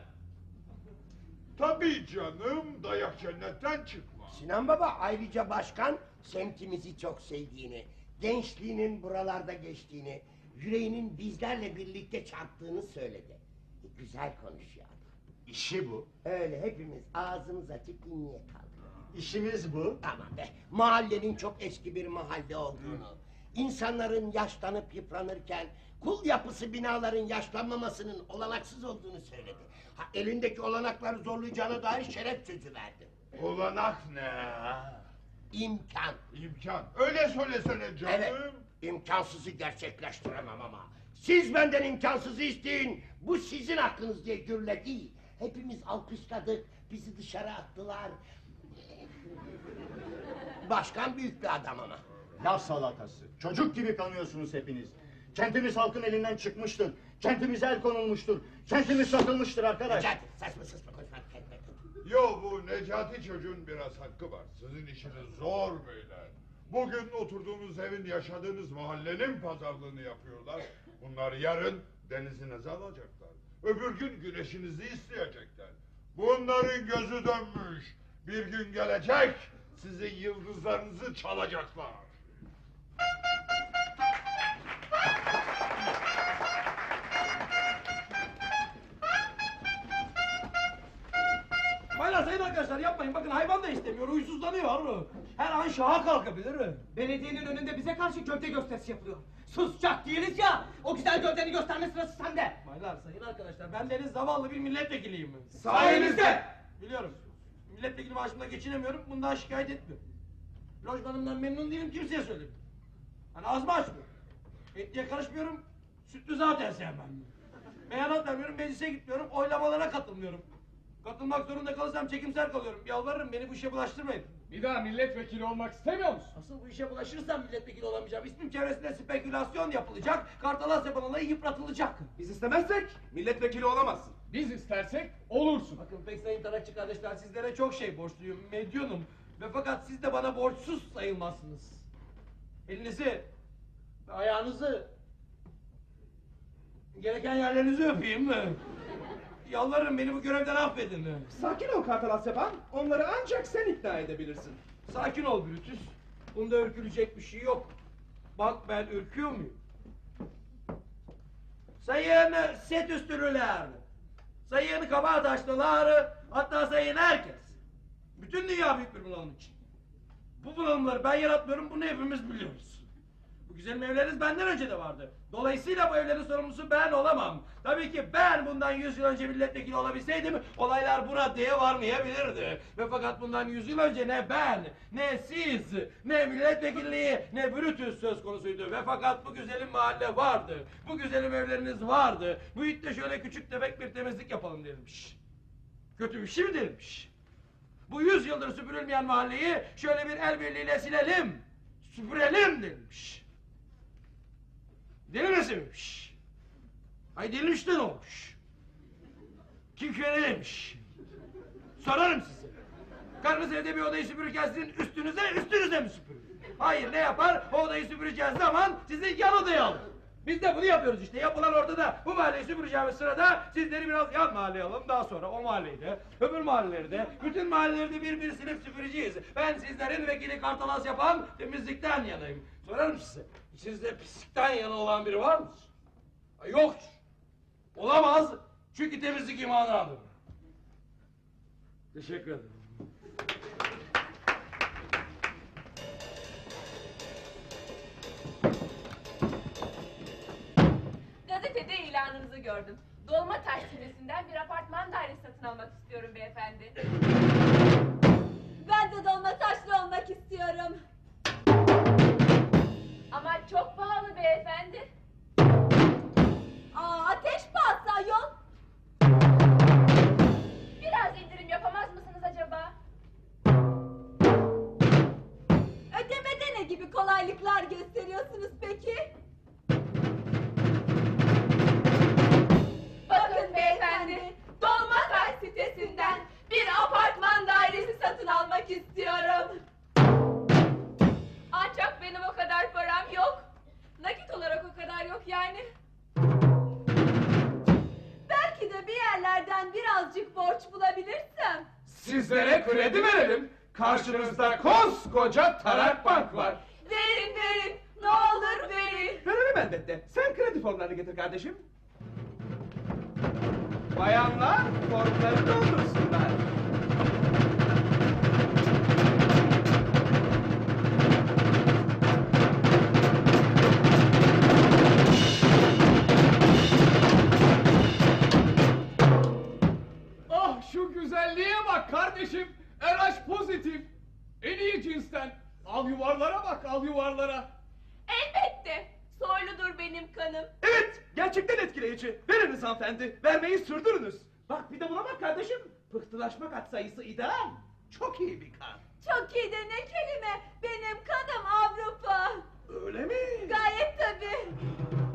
Tabii canım dayak cennetten çıkma. Sinan Baba ayrıca başkan semtimizi çok sevdiğini, gençliğinin buralarda geçtiğini, yüreğinin bizlerle birlikte çarptığını söyledi. E, güzel konuşuyor. İşi bu. Öyle hepimiz ağzımız açık dinleye kaldık. İşimiz bu. Aman be, mahallenin çok eski bir mahalle olduğunu, insanların yaşlanıp yıpranırken kul yapısı binaların yaşlanmamasının olanaksız olduğunu söyledi. Ha, elindeki olanakları zorlayacağına dair şeref sözü verdi. Olanak ne? İmkan. İmkan. Öyle söylesene canım. Evet, imkansızı gerçekleştiremem ama. Siz benden imkansızı isteyin. Bu sizin hakkınız diye gürle değil. Hepimiz alkışladık, bizi dışarı attılar. Başkan büyük bir adam ama. Laf salatası. Çocuk gibi kanıyorsunuz hepiniz. Kentimiz halkın elinden çıkmıştır. Kentimize el konulmuştur. Kentimiz satılmıştır arkadaş. Necati, saçma saçma. Yo bu Necati çocuğun biraz hakkı var. Sizin işiniz zor beyler. Bugün oturduğunuz evin yaşadığınız mahallenin pazarlığını yapıyorlar. Bunlar yarın denizinize alacaklar. Öbür gün güneşinizi isteyecekler. Bunların gözü dönmüş. Bir gün gelecek sizin yıldızlarınızı çalacaklar. Huysuzlanıyor. Her an şaha kalkabilir. Belediyenin önünde bize karşı gövde gösterisi yapılıyor. Susacak değiliz ya. O güzel gövdeni gösterme sırası sende. Baylar sayın arkadaşlar ben deniz zavallı bir milletvekiliyim. Sayenizde. Biliyorum. Milletvekili maaşımla geçinemiyorum. Bundan şikayet etmiyorum. Lojmanımdan memnun değilim kimseye söylemiyorum. Hani ağzımı açmıyorum. Etliye karışmıyorum. Sütlü zaten sevmem. Beyanat vermiyorum, meclise gitmiyorum, oylamalara katılmıyorum. Katılmak zorunda kalırsam çekimser kalıyorum. Yalvarırım beni bu işe bulaştırmayın. Bir daha milletvekili olmak istemiyor musun? Asıl bu işe bulaşırsam milletvekili olamayacağım. İsmim çevresinde spekülasyon yapılacak. Kartal Asyapan olayı yıpratılacak. Biz istemezsek milletvekili olamazsın. Biz istersek olursun. Bakın pek sayın Tarakçı kardeşler sizlere çok şey borçluyum. Medyunum. Ve fakat siz de bana borçsuz sayılmazsınız. Elinizi, ve ayağınızı, gereken yerlerinizi öpeyim mi? Yalvarırım beni bu görevden affedin. Sakin ol Kartal Asyapan. Onları ancak sen ikna edebilirsin. Sakin ol Brutus. Bunda ürkülecek bir şey yok. Bak ben ürküyor muyum? Sayın set üstürüler, sayın kabataşlılar, hatta sayın herkes. Bütün dünya büyük bir bunalım için. Bu bunalımları ben yaratmıyorum, bunu hepimiz biliyoruz. Bu güzel evleriniz benden önce de vardı. Dolayısıyla bu evlerin sorumlusu ben olamam. Tabii ki ben bundan yüz yıl önce milletvekili olabilseydim olaylar bu raddeye varmayabilirdi. Ve fakat bundan yüz yıl önce ne ben, ne siz, ne milletvekilliği, ne Brutus söz konusuydu. Ve fakat bu güzelim mahalle vardı. Bu güzelim evleriniz vardı. Bu itte şöyle küçük tefek bir temizlik yapalım denilmiş. Kötü bir şey mi denilmiş? Bu yüz yıldır süpürülmeyen mahalleyi şöyle bir el birliğiyle silelim, süpürelim denilmiş. Deli misinmiş? Ay delirmiş de ne olmuş? Kim kime ne demiş? Sorarım size. Karınız evde bir odayı süpürürken sizin üstünüze üstünüze mi süpürür? Hayır ne yapar? O odayı süpüreceğiz zaman sizi yan odaya alır. Biz de bunu yapıyoruz işte. Yapılan ortada. Bu mahalleyi süpüreceğimiz sırada sizleri biraz yan mahalleye alalım. Daha sonra o mahalleyi de, öbür mahalleleri de, bütün mahalleleri de bir bir silip süpüreceğiz. Ben sizlerin vekili kartalas yapan temizlikten yanayım. Sorarım size. İçinizde pislikten yana olan biri var? Ay, Yoktur. Olamaz. Çünkü temizlik imanı alır. Teşekkür ederim. Gazetede ilanınızı gördüm. Dolmataş Sitesi'nden bir apartman dairesi satın almak istiyorum beyefendi. Ben de dolmataşlı olmak istiyorum. Ama çok pahalı beyefendi. Aa, ateş pahası ayol. Biraz indirim yapamaz mısınız acaba? Ödemede ne gibi kolaylıklar gösteriyorsunuz peki? Bakın beyefendi, Dolmataş sitesinden bir apartman dairesi satın almak istiyorum. Ancak benim o kadar param yok. Nakit olarak o kadar yok yani. Belki de bir yerlerden birazcık borç bulabilirsem. Sizlere kredi verelim. Karşınızda koskoca Tarak Bank var. Verin verin, ne olur verin. Verelim elbette. Sen kredi formlarını getir kardeşim. Bayanlar formları doldursunlar. Güzelliğe bak kardeşim. RH pozitif. En iyi cinsten. Al yuvarlara bak al yuvarlara. Elbette, soyludur benim kanım. Evet, gerçekten etkileyici. Veriniz hanımefendi. Vermeyi sürdürünüz. Bak bir de buna bak kardeşim. Pıhtılaşma katsayısı ideal. Çok iyi bir kan. Çok iyi de ne kelime. Benim kanım Avrupa. Öyle mi? Gayet tabii.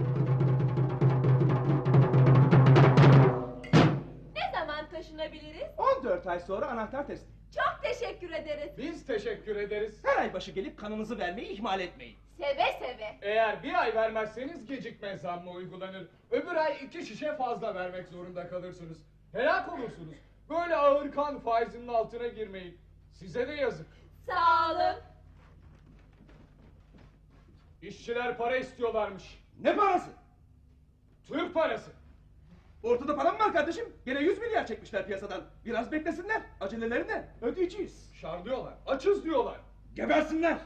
Zaman taşınabiliriz? 14 ay sonra anahtar testi. Çok teşekkür ederiz. Biz teşekkür ederiz. Her ay başı gelip kanınızı vermeyi ihmal etmeyin. Seve seve. Eğer bir ay vermezseniz gecikme zammı uygulanır. Öbür ay iki şişe fazla vermek zorunda kalırsınız. Helak olursunuz. Böyle ağır kan faizinin altına girmeyin. Size de yazık. Sağ olun. İşçiler para istiyorlarmış. Ne parası? Türk parası. Ortada param var kardeşim. Gene 100 milyar çekmişler piyasadan. Biraz beklesinler. Aceleleri ne? Ödeyeceğiz. Şarlıyorlar. Açız diyorlar. Gebersinler.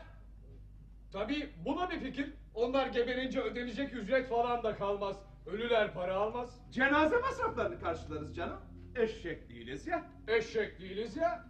Tabii bu da bir fikir. Onlar geberince ödenecek ücret falan da kalmaz. Ölüler para almaz. Cenaze masraflarını karşılarız canım. Eşek değiliz ya. Eşek değiliz ya.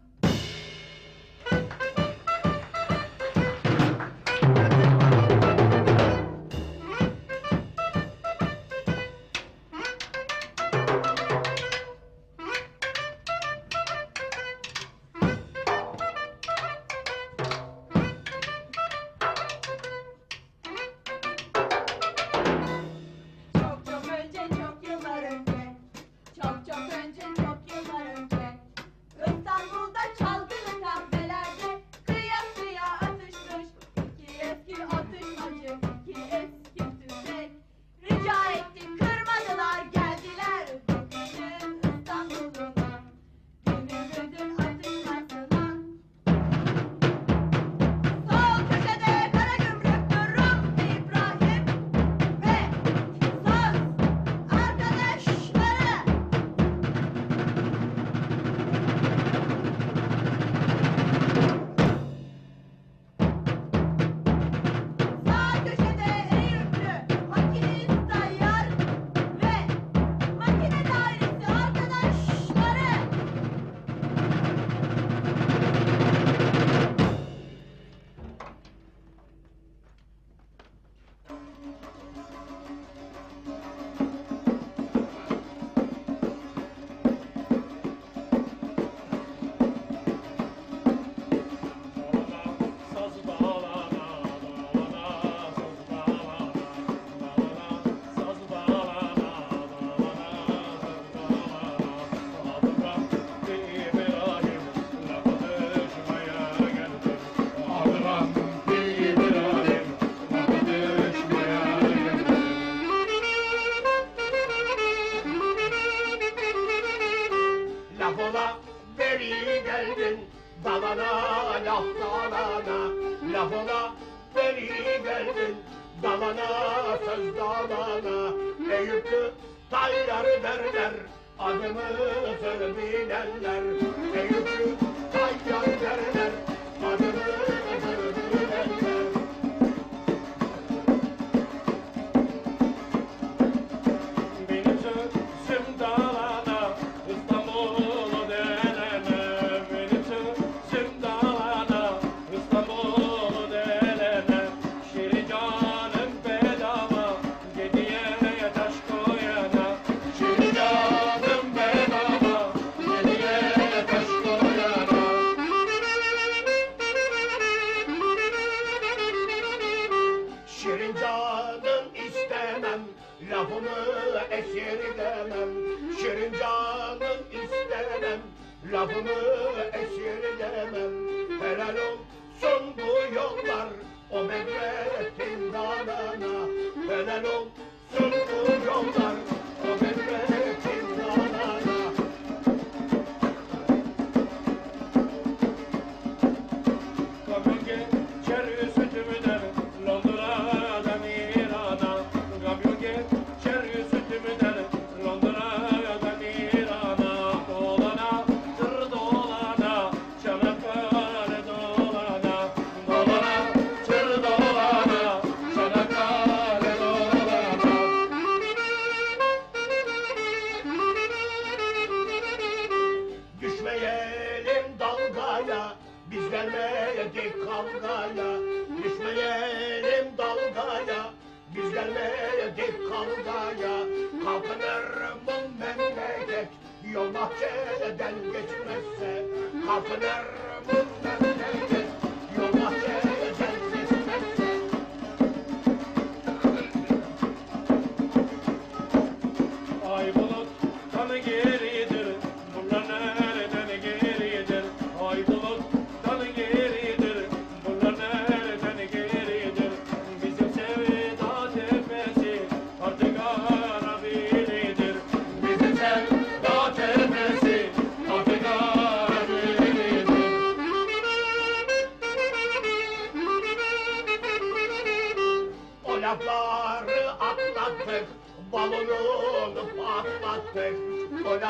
Biz gelmedik kavgaya Düşmeyelim dalgaya. Biz gelmedik kavgaya Kalkınır bu memleket. Yol bahçeden geçmezse Kalkınır bu memleket.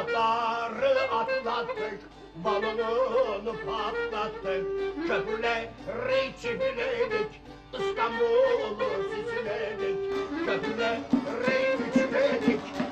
O lafları atlattık. Balonunu patlattık. Köprüleri çiviledik. İstanbul'u süsledik. Köprüleri üçledik.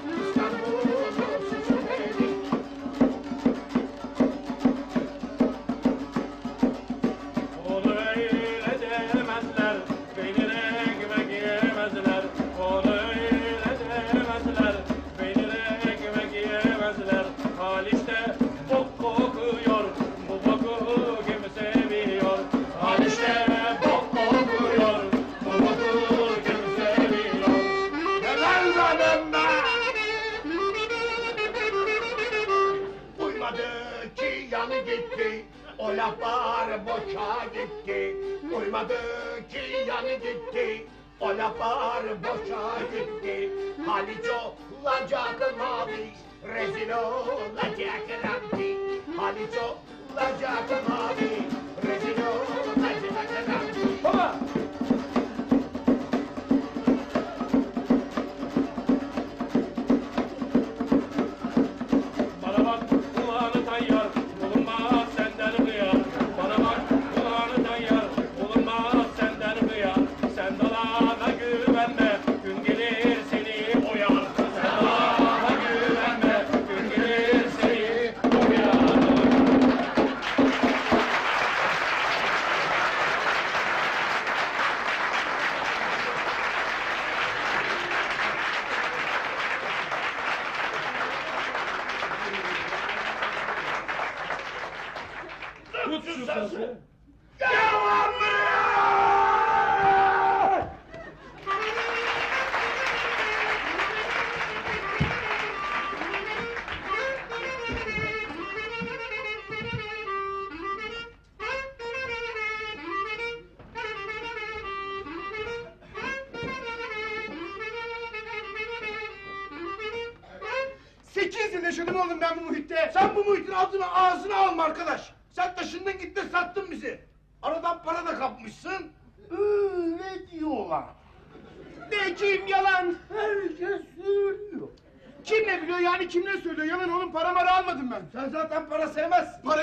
Laflar boşa gitti. Uymadı ki yanı gitti, o laflar boşa gitti. Haliç olacak mavi, rezil olacak Ramzi. Haliç olacak mavi, rezil olacak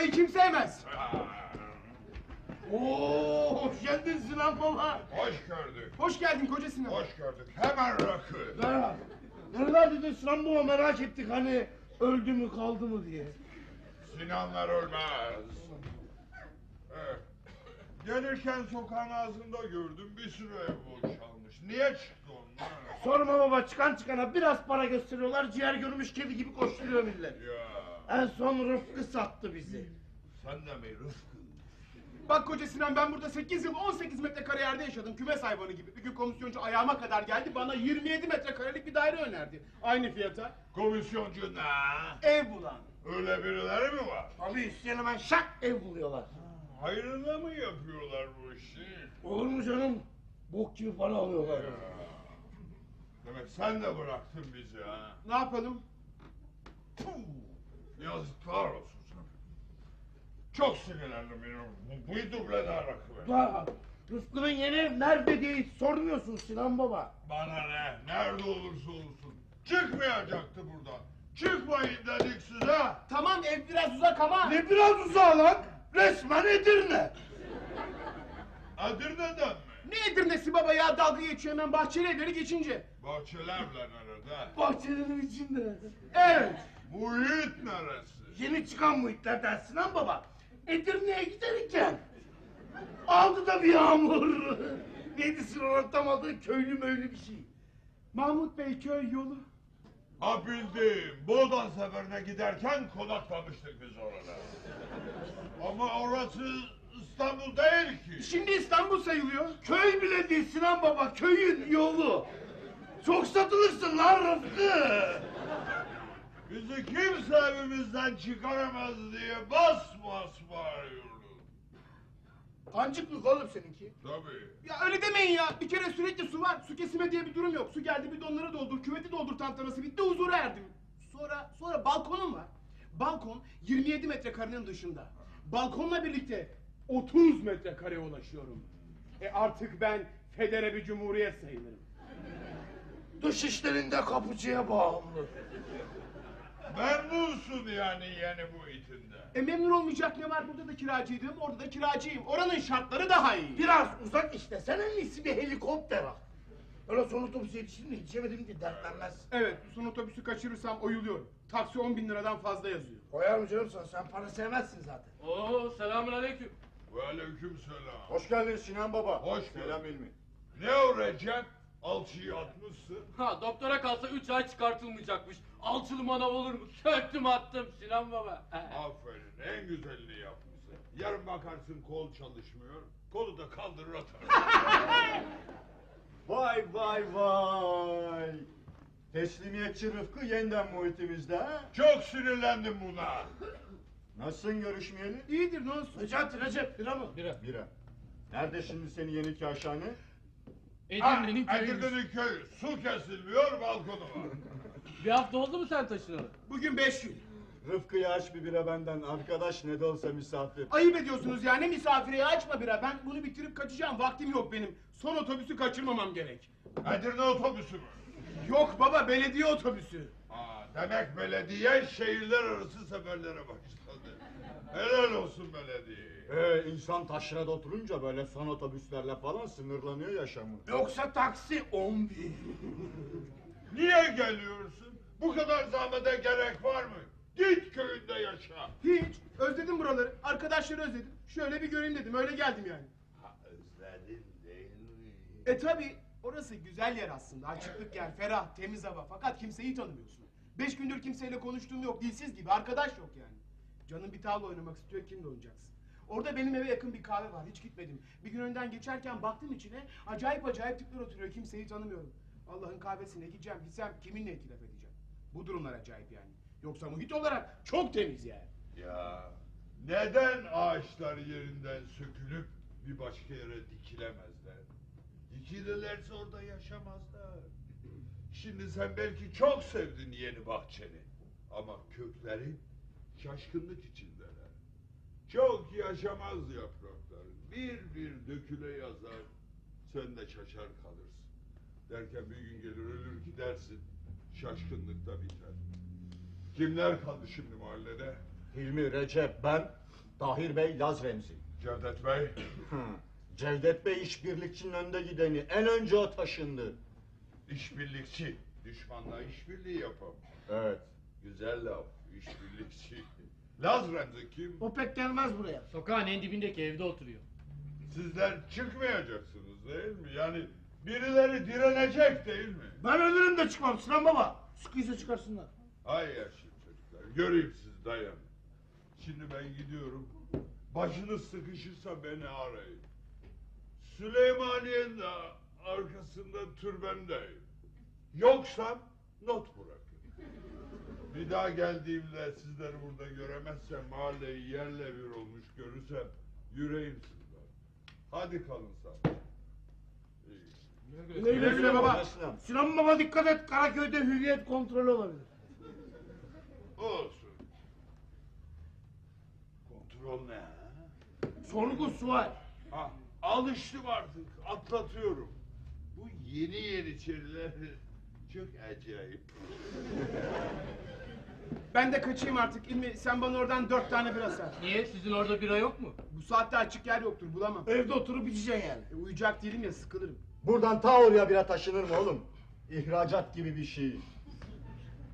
Parayı kim sevmez? Oo, hoş geldin Sinan baba. Hoş gördük. Hoş geldin koca Sinan. Hoş gördük. Hemen rakı. Merhaba. Nerelerdeydin Sinan baba merak ettik hani öldü mü kaldı mı diye. Sinanlar ölmez. Evet. Gelirken sokağın ağzında gördüm bir sürü ev boşalmış. Niye çıktı onlar? Sorma baba çıkan çıkana biraz para gösteriyorlar ciğer görmüş kedi gibi koşturuyor millet. Ya En son Rıfkı sattı bizi. sen de mi Rıfkı? Bak koca Sinan ben burada 8 yıl 18 metrekare yerde yaşadım kümes hayvanı gibi. Bir gün komisyoncu ayağıma kadar geldi bana 27 metrekarelik bir daire önerdi. Aynı fiyata. Komisyoncu ne? Ev bulan. Öyle birileri mi var? Tabii isteyen hemen şak ev buluyorlar. Hayrına mı yapıyorlar bu işi? Olur mu canım? Bok gibi para alıyorlar. Ya. Demek sen de bıraktın bizi ha? Ne yapalım? Puh! Yazıklar olsun sana. Çok sinirlendim benim. Bu, bu duble daha rakı. Aa, Rıfkı'nın yeni nerede diye hiç sormuyorsun Sinan baba. Bana ne? Nerede olursa olsun. Çıkmayacaktı buradan. Çıkmayın dedik size. Tamam ev biraz uzak ama. Ne biraz uzağa lan? Resmen Edirne. Edirne'den mi? Ne Edirne'si baba ya dalga geçiyor hemen bahçeli evleri geçince. Bahçelerle nerede? Bahçelerin içinde. Evet. Muhit neresi? Yeni çıkan muhitlerden Sinan baba. Edirne'ye giderken aldı da bir yağmur. <laughs> Neydi Sinan'ın anlatamadığı köylü möylü bir şey. Mahmut Bey köy yolu. Ha bildim. Boğdan seferine giderken konaklamıştık biz orada. Ama orası İstanbul değil ki. Şimdi İstanbul sayılıyor. Köy bile değil Sinan baba köyün yolu. Çok satılırsın lan Rıfkı. Bizi kimse evimizden çıkaramaz diye bas bas bağırıyordu. Kancıklık oğlum seninki. Tabii. Ya öyle demeyin ya. Bir kere sürekli su var. Su kesime diye bir durum yok. Su geldi bidonları doldur, küveti doldur tantanası bitti huzura erdim. Sonra sonra balkonum var. Balkon 27 metrekarenin dışında. Balkonla birlikte 30 metrekareye ulaşıyorum. E artık ben federe bir cumhuriyet sayılırım. Dış işlerinde kapıcıya bağımlı. Memnunsun yani yeni bu itinde. E memnun olmayacak ne var burada da kiracıydım orada da kiracıyım. Oranın şartları daha iyi. Biraz uzak işte. Sen en iyisi bir helikopter al. Öyle son otobüse yetiştim de yetişemedim diye dertlenmez. Evet son otobüsü kaçırırsam oyuluyorum. Taksi 10 bin liradan fazla yazıyor. Koyar mı canım sen? Sen para sevmezsin zaten. Oo selamun aleyküm. Ve aleyküm selam. Hoş geldin Sinan Baba. Hoş Selam bulduk. İlmi. Ne o Recep? Alçıyı atmışsın. Ha doktora kalsa 3 ay çıkartılmayacakmış. Alçılı manav olur mu? Söktüm attım Sinan baba. <laughs> Aferin en güzelini yapmışsın. Yarın bakarsın kol çalışmıyor. Kolu da kaldırır atar. <laughs> Vay vay vay. Teslimiyetçi Rıfkı yeniden muhitimizde ha? Çok sinirlendim buna. Nasılsın görüşmeyeli? İyidir ne olsun. Necati Recep bira mı? Bira. Bira. Nerede şimdi senin yeni kaşhane? Edirne'nin Ha, köyüymüş. Edirne'nin köyü. Su kesilmiyor balkonu var. <laughs> Bir hafta oldu mu sen taşınalı? Bugün 5 gün. Rıfkı'ya aç bir bira benden. Arkadaş ne de olsa misafir. Ayıp ediyorsunuz yani misafire açma bira. Ben bunu bitirip kaçacağım. Vaktim yok benim. Son otobüsü kaçırmamam gerek. Edirne otobüsü mü? Yok baba belediye otobüsü. Ha, demek belediye şehirler arası seferlere başladı. Helal olsun belediye. Ee, insan taşrada oturunca böyle son otobüslerle falan sınırlanıyor yaşamı. Yoksa taksi 10 bin. Niye geliyorsun? Bu kadar zahmete gerek var mı? Git köyünde yaşa. Hiç. Özledim buraları. Arkadaşları özledim. Şöyle bir göreyim dedim. Öyle geldim yani. Ha, özledin değil mi? E tabi orası güzel yer aslında. Açıklık yer, ferah, temiz hava. Fakat kimseyi tanımıyorsun. Beş gündür kimseyle konuştuğum yok. Dilsiz gibi. Arkadaş yok yani. Canın bir tavla oynamak istiyor. Kimle oynayacaksın? Orada benim eve yakın bir kahve var. Hiç gitmedim. Bir gün önden geçerken baktım içine. Acayip acayip tipler oturuyor. Kimseyi tanımıyorum. Allah'ın kahvesine gideceğim. Gitsem kiminle iki laf edeceğim? Bu durumlar acayip yani. Yoksa muhit olarak çok temiz yani. Ya neden ağaçlar yerinden sökülüp bir başka yere dikilemezler? Dikilirlerse orada yaşamazlar. Şimdi sen belki çok sevdin yeni bahçeni. Ama kökleri şaşkınlık içindeler. Çok yaşamaz yapraklar. Bir bir döküle yazar. Sen de şaşar kalırsın. Derken bir gün gelir ölür gidersin. Şaşkınlık da biter. Kimler kaldı şimdi mahallede? Hilmi, Recep, ben, Tahir Bey, Laz Remzi. Cevdet Bey. Hı. Cevdet Bey işbirlikçinin önde gideni. En önce o taşındı. İşbirlikçi. Düşmanla işbirliği yapam. Evet. Güzel laf. İşbirlikçi. Laz Remzi kim? O pek gelmez buraya. Sokağın en dibindeki evde oturuyor. Sizler çıkmayacaksınız değil mi? Yani birileri direnecek değil mi? Ben ölürüm de çıkmam Sinan baba. Sıkıysa çıkarsınlar. Ay yaşlı çocuklar. Göreyim siz dayan. Şimdi ben gidiyorum. Başınız sıkışırsa beni arayın. Süleymaniye'nin de arkasında türbendeyim. Yoksa not bırakın. Bir daha geldiğimde sizleri burada göremezsem mahalleyi yerle bir olmuş görürsem yüreğim sızlar. Hadi kalın sağ. Güle güle Sinan baba. Sinan. Sinan baba dikkat et. Karaköy'de hürriyet kontrolü olabilir. Olsun. Kontrol ne ha? Sorgu sual. Ha, alıştım artık, atlatıyorum. Bu yeni yeniçeriler <laughs> çok acayip. Ben de kaçayım artık. İlmi sen bana oradan dört tane bira sar. Niye? Sizin orada bira yok mu? Bu saatte açık yer yoktur bulamam. Evde oturup içeceksin yani. E, uyuyacak değilim ya sıkılırım. Buradan ta oraya bira taşınır mı oğlum? İhracat gibi bir şey.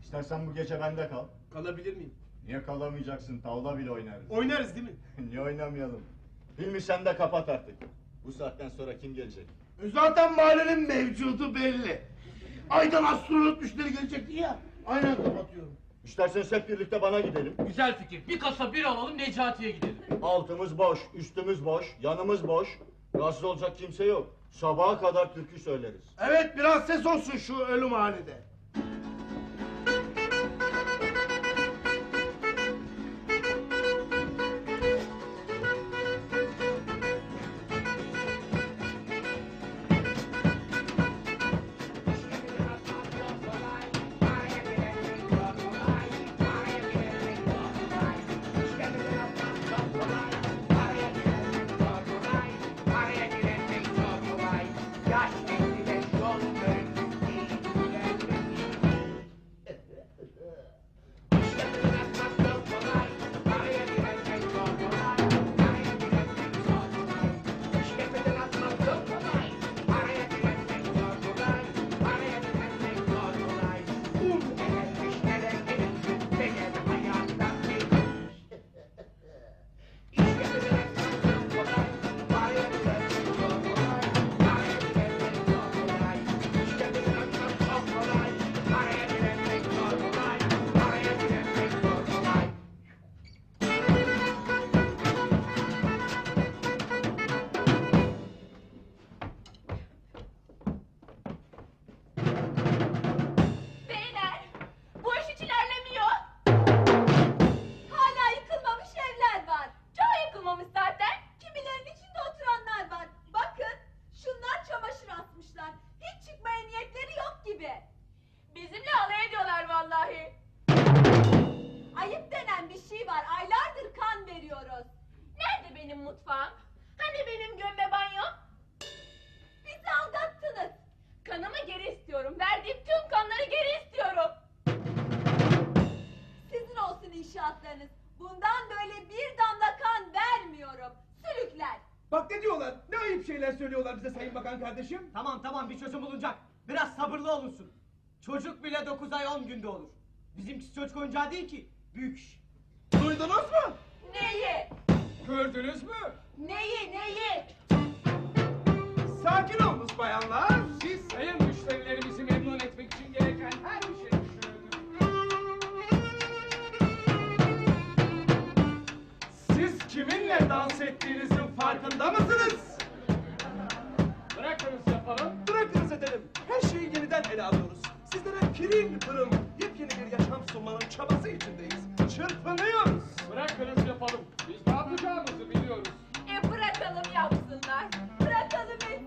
İstersen bu gece bende kal. Kalabilir miyim? Niye kalamayacaksın? Tavla bile oynarız. Oynarız değil mi? <laughs> Niye oynamayalım? Hilmi sen de kapat artık. Bu saatten sonra kim gelecek? Zaten mahallenin mevcudu belli. Aydan astronot müşteri gelecekti ya. Aynen kapatıyorum. İsterseniz hep birlikte bana gidelim. Güzel fikir. Bir kasa bira alalım Necati'ye gidelim. Altımız boş, üstümüz boş, yanımız boş. Rahatsız olacak kimse yok. Sabaha kadar türkü söyleriz. Evet biraz ses olsun şu ölüm hanede. Bir çözüm bulunacak. Biraz sabırlı olunsun. Çocuk bile 9 ay 10 günde olur. Bizimkisi çocuk oyuncağı değil ki. Büyük iş. Duydunuz mu? Neyi? Gördünüz mü? Neyi neyi? Sakin olunuz bayanlar. Siz sayın müşterilerimizi memnun etmek için gereken her bir şey düşünüldü. Siz kiminle dans ettiğinizin farkında mısınız? Yapalım. Bırakınız edelim. Her şeyi yeniden ele alıyoruz. Sizlere pırıl pırıl yepyeni bir yaşam sunmanın çabası içindeyiz. Çırpınıyoruz. Bırakınız yapalım. Biz ne yapacağımızı biliyoruz. E bırakalım yapsınlar. Bırakalım etsinler.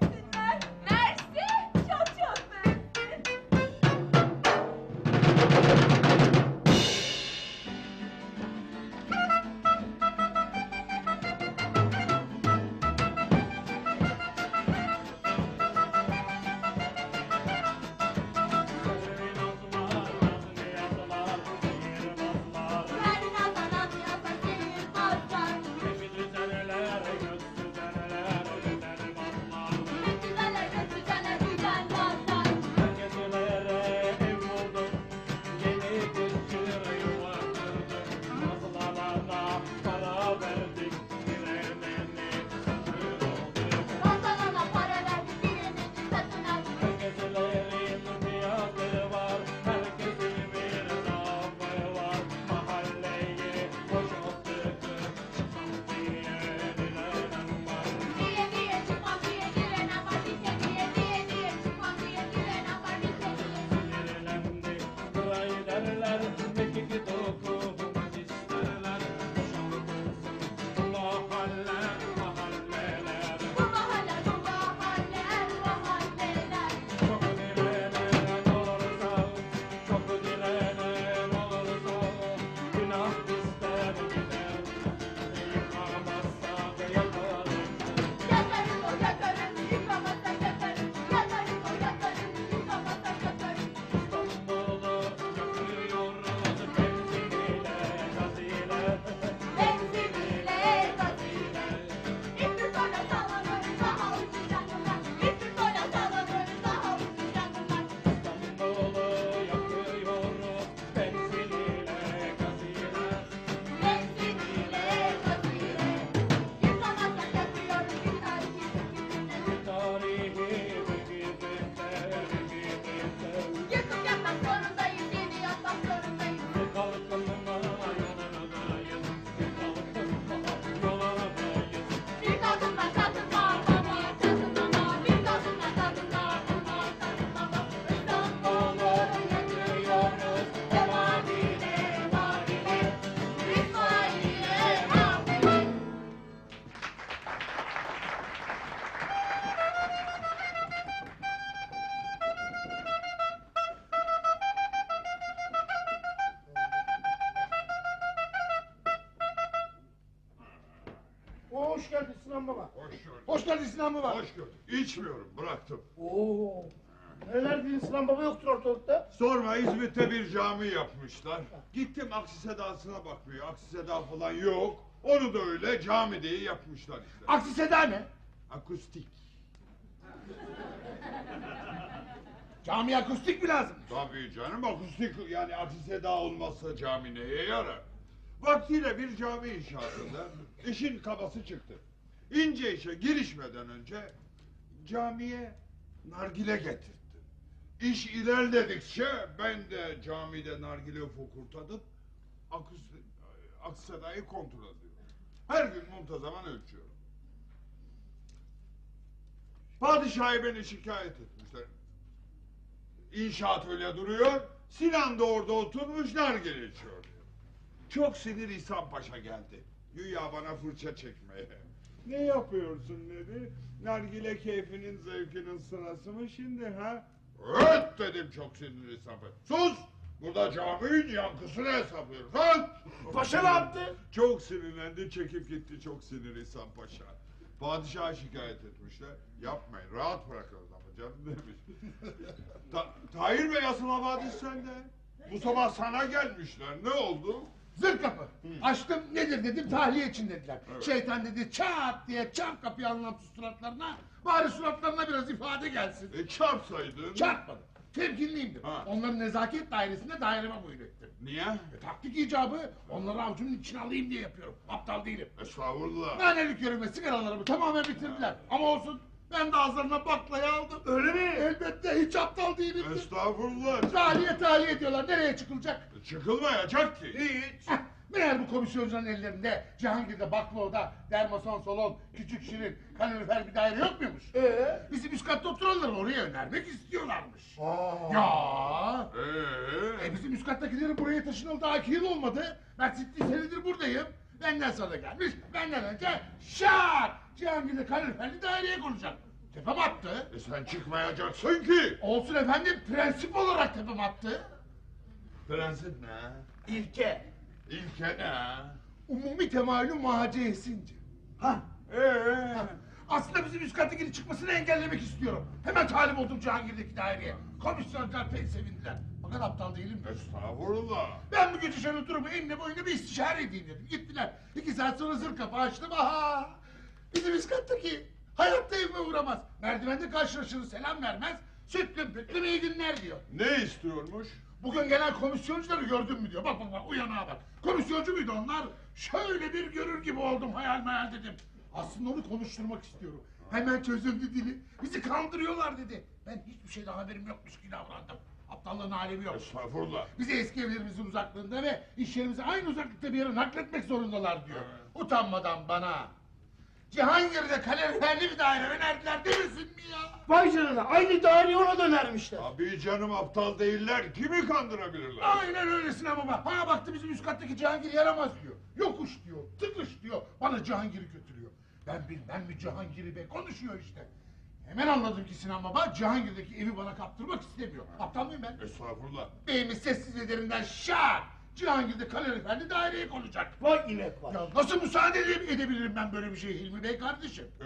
Sinan Baba. Hoş gördük. Hoş geldin Sinan Baba. Hoş gördük. İçmiyorum, bıraktım. Oo. Nerelerdeydin Sinan Baba yoktur ortalıkta. Sorma İzmit'te bir cami yapmışlar. Gittim aksi sedasına bakmıyor. Aksi seda falan yok. Onu da öyle cami diye yapmışlar işte. Aksi seda ne? Akustik. Cami akustik mi lazım? Tabii canım akustik yani aksi seda olmazsa cami neye yarar? Vaktiyle bir cami inşaatında işin kabası çıktı. İnce işe girişmeden önce camiye nargile getirttim. İş ilerledikçe ben de camide nargile fokurtadım. Akustik, aksi sedayı kontrol ediyorum. Her gün muntazaman ölçüyorum. Padişahı beni şikayet etmişler. İnşaat öyle duruyor. Sinan da orada oturmuş nargile içiyor. Çok sinir İhsan Paşa geldi. Güya bana fırça çekmeye. Ne yapıyorsun dedi. Nargile keyfinin zevkinin sırası mı şimdi ha? Evet dedim çok sinirli Paşa. Sus! Burada caminin yankısını hesaplıyoruz. Sus! Paşa ne yaptı? Çok sinirlendi, çekip gitti çok sinirli İhsan Paşa. Padişaha şikayet etmişler. Yapmayın, rahat bırakın adamı canım demiş. Ta Tahir Bey asıl havadis sende. Bu sabah sana gelmişler. Ne oldu? Zır kapı. Açtım nedir dedim tahliye için dediler. Şeytan dedi çat diye çarp kapıyı anlamsız suratlarına. Bari suratlarına biraz ifade gelsin. E çarpsaydın. Çarpmadım. Temkinliyimdir. Ha. Onların nezaket dairesinde daireme buyur ettim. Niye? E, taktik icabı onları avucumun içine alayım diye yapıyorum. Aptal değilim. Estağfurullah. Nanelik yörünme sigaralarımı tamamen bitirdiler. Ama olsun ben de ağızlarına baklayı aldım. Öyle mi? Elbette hiç aptal değilim. Estağfurullah. Tahliye tahliye ediyorlar. Nereye çıkılacak? Çıkılmayacak ki. Hiç. Meğer bu komisyoncuların ellerinde Cihangir'de Baklıo'da Dermason Salon, Küçük Şirin, kalorifer bir daire yok muymuş? Ee? Bizim üst katta oturanları oraya önermek istiyorlarmış. Ya. Ee? E bizim üst kattakilerin buraya taşınalı daha iki yıl olmadı. Ben sitti senedir buradayım. Benden sonra gelmiş, benden önce şak! Cihangir'de kaloriferli daireye konacak. Tepem attı. E sen çıkmayacaksın ki. Olsun efendim, prensip olarak tepem attı. Prensip ne? İlke. İlke ne? Umumi temayülü muhaceyesince. Ha. Ee? Aslında bizim üst kattakinin çıkmasını engellemek istiyorum. Hemen talip oldum Cihangir'deki daireye. Komisyoncular pek sevindiler. Fakat aptal değilim. Estağfurullah. Ben bu şöyle durumu enine boyuna bir istişare edeyim dedim. Gittiler. İki saat sonra zır kapı açtım. Aha! Bizim üst kattaki hayatta evime uğramaz. Merdivende karşılaşır selam vermez. Sütlüm pütlüm iyi günler diyor. Ne istiyormuş? Bugün gelen komisyoncuları gördün mü diyor. Bak bak bak uyanağa bak. Komisyoncu muydu onlar? Şöyle bir görür gibi oldum hayal meyal dedim. Aslında onu konuşturmak istiyorum. Hemen çözüldü dili. Bizi kandırıyorlar dedi. Ben hiçbir şeyden haberim yokmuş gibi davrandım. Aptallığın alemi yok. Estağfurullah. Bizi eski evlerimizin uzaklığında ve iş yerimizi aynı uzaklıkta bir yere nakletmek zorundalar diyor. Utanmadan bana. Cihangir'de kaloriferli bir daire önerdiler demesin mi ya? Vay canına aynı daire ona dönermişler. Abi canım aptal değiller. Kimi kandırabilirler? Aynen öylesine baba. Ha baktı bizim üst kattaki Cihangir yaramaz diyor. Yokuş diyor, tıkış diyor. Bana Cihangir'i götürüyor. Ben bilmem mi Cihangir'i be konuşuyor işte. Hemen anladım ki Sinan baba Cihangir'deki evi bana kaptırmak istemiyor. Aptal mıyım ben? Estağfurullah. Beyimin sessiz ederimden şak! Cihangir'de kaloriferli daireye konacak. Vay inek var. Ya nasıl müsaade ede- edebilirim ben böyle bir şeye Hilmi Bey kardeşim? Ee,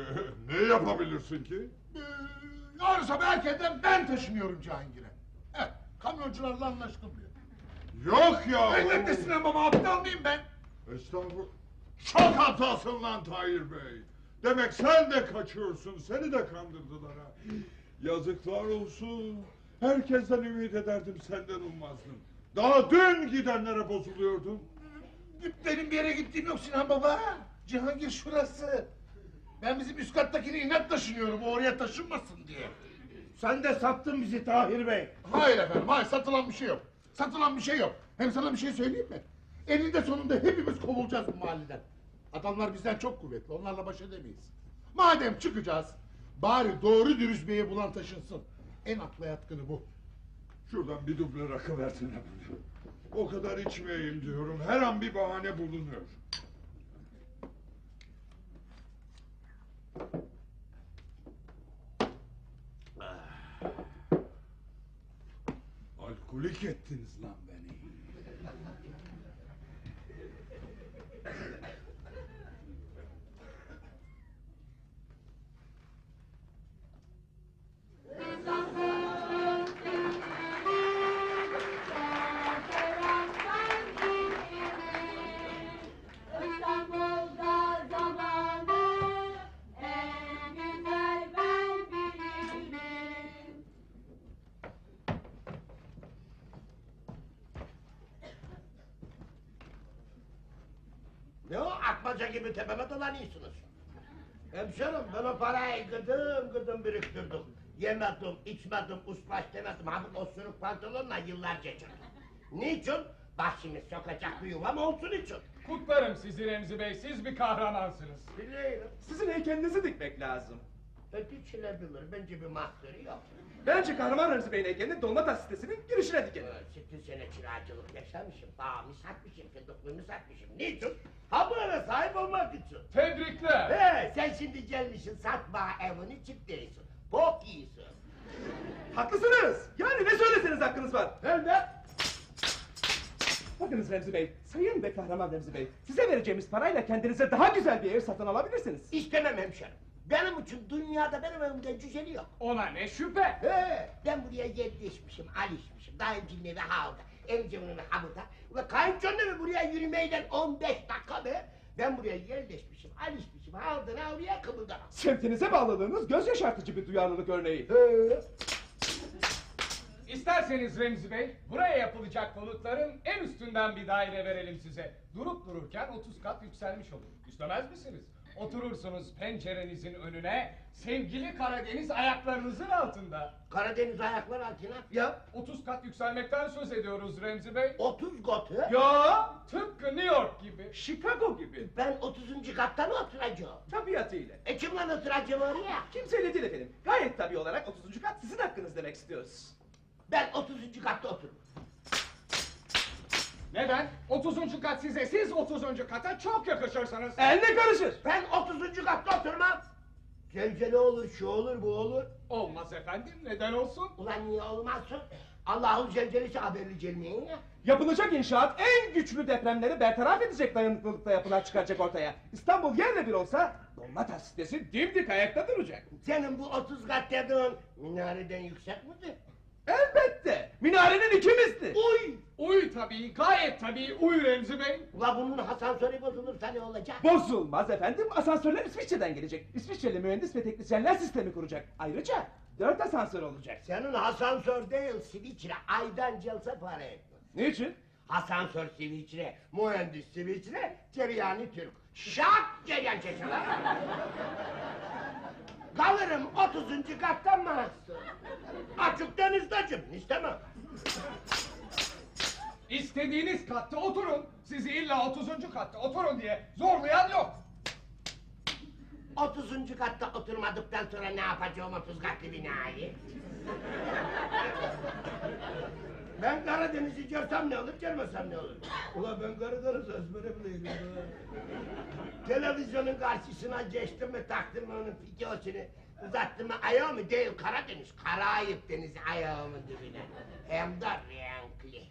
ne yapabilirsin ki? Ee, yarın sabah erkenden ben taşınıyorum Cihangir'e. Evet, kamyoncularla anlaştım diyor. Yok ya. Elbette Sinan baba aptal mıyım ben? Estağfurullah. Çok hatasın lan Tahir Bey. Demek sen de kaçıyorsun. Seni de kandırdılar ha. Yazıklar olsun. Herkesten ümit ederdim senden ummazdım. Daha dün gidenlere bozuluyordum. Benim bir yere gittiğim yok Sinan baba. Cihangir şurası. Ben bizim üst kattakini inat taşınıyorum o oraya taşınmasın diye. Sen de sattın bizi Tahir Bey. Hayır efendim hayır satılan bir şey yok. Satılan bir şey yok. Hem sana bir şey söyleyeyim mi? Eninde sonunda hepimiz kovulacağız bu mahalleden. Adamlar bizden çok kuvvetli onlarla baş edemeyiz. Madem çıkacağız bari doğru dürüst beye bulan taşınsın. En akla yatkını bu. Şuradan bir duble rakı versene bana. O kadar içmeyeyim diyorum. Her an bir bahane bulunuyor. Alkolik ettiniz lan tepeme dolanıyorsunuz? Hemşerim ben o parayı gıdım gıdım biriktirdim. Yemedim, içmedim, uspaş demedim. Ha bu osuruk pantolonla yıllarca çıktım. Niçin? Başımı sokacak bir yuvam olsun için. Kutlarım sizi Remzi Bey, siz bir kahramansınız. Biliyorum. Sizin heykelinizi dikmek lazım. E dikilebilir, bence bir mahsuru yok. Bence Kahraman Remzi Bey'in heykelini Dolmataş sitesinin girişine dikelim. Ee, Sittin sene kiracılık yaşamışım, bağımı satmışım, fındıklığımı satmışım. Niçin? Ha bu eve sahip olmak için. Tebrikler. He, sen şimdi gelmişsin satma evini çift değilsin. Bok iyisin. Haklısınız. Yani ne söyleseniz hakkınız var. Nerede? Bakınız Remzi Bey, sayın ve kahraman Remzi Bey, size vereceğimiz parayla kendinize daha güzel bir ev satın alabilirsiniz. İstemem hemşerim. Benim için dünyada benim evimden güzeli yok. Ona ne şüphe. He, ben buraya yerleşmişim, alışmışım. Dayımcının evi havda, amcamın evi havuda. Ve kayınçonun evi buraya yürümeyle 15 dakika be. Ben buraya yerleşmişim, alışmışım. Havdan havluya kımıldamam. Semtinize bağladığınız göz yaşartıcı bir duyarlılık örneği. İsterseniz Remzi Bey, buraya yapılacak konutların en üstünden bir daire verelim size. Durup dururken 30 kat yükselmiş olur. İstemez misiniz? Oturursunuz pencerenizin önüne, sevgili Karadeniz ayaklarınızın altında. Karadeniz ayaklar altına. Ya 30 kat yükselmekten söz ediyoruz Remzi Bey. 30 katı. Ya Tıpkı New York gibi. Chicago gibi. Ben 30. katta mı oturacağım? Tabiatıyla. E kimle oturacağım oraya? Kimseyle değil efendim. Gayet tabii olarak 30. kat sizin hakkınız demek istiyoruz. Ben 30. katta otururum. Neden? 30. kat size, siz 30. kata çok yakışırsınız. Elle karışır. Ben 30. katta oturmam. Zelzele olur, şu olur, bu olur. Olmaz efendim, neden olsun? Ulan niye olmazsın? Allah'ın zelzelesi haberli gelmeyin ya. Yapılacak inşaat en güçlü depremleri bertaraf edecek dayanıklılıkta yapılar çıkaracak ortaya. İstanbul yerle bir olsa Dolmataş sitesi dimdik ayakta duracak. Senin bu 30 kat dediğin minareden yüksek midir? Elbette. Minarenin iki misli. Uy! Uy tabii, gayet tabii, uy Remzi Bey. Ula bunun asansörü bozulursa ne olacak? Bozulmaz efendim. Asansörler İsviçre'den gelecek. İsviçreli mühendis ve teknisyenler sistemi kuracak. Ayrıca dört asansör olacak. Senin asansör değil siviçre aydan celse para etmez. Niçin? Asansör siviçre, mühendis siviçre, Ceryani Türk. Şak Ceryan çeşme. Kalırım 30. kattan mahsur. Açık denizdacım istemem. İstediğiniz katta oturun. Sizi illa 30. katta oturun diye zorlayan yok. 30. katta oturmadıktan sonra ne yapacağım 30 katlı binayı? Ben Karadeniz'i görsem ne olur, görmesem ne olur? Ulan ben Karadeniz ezbere bileyim ya. Televizyonun karşısına geçtim mi taktım mı onun videosunu uzattım mı ayağımı değil Karadeniz, Karayip denizi ayağımın dibine. Hem de renkli.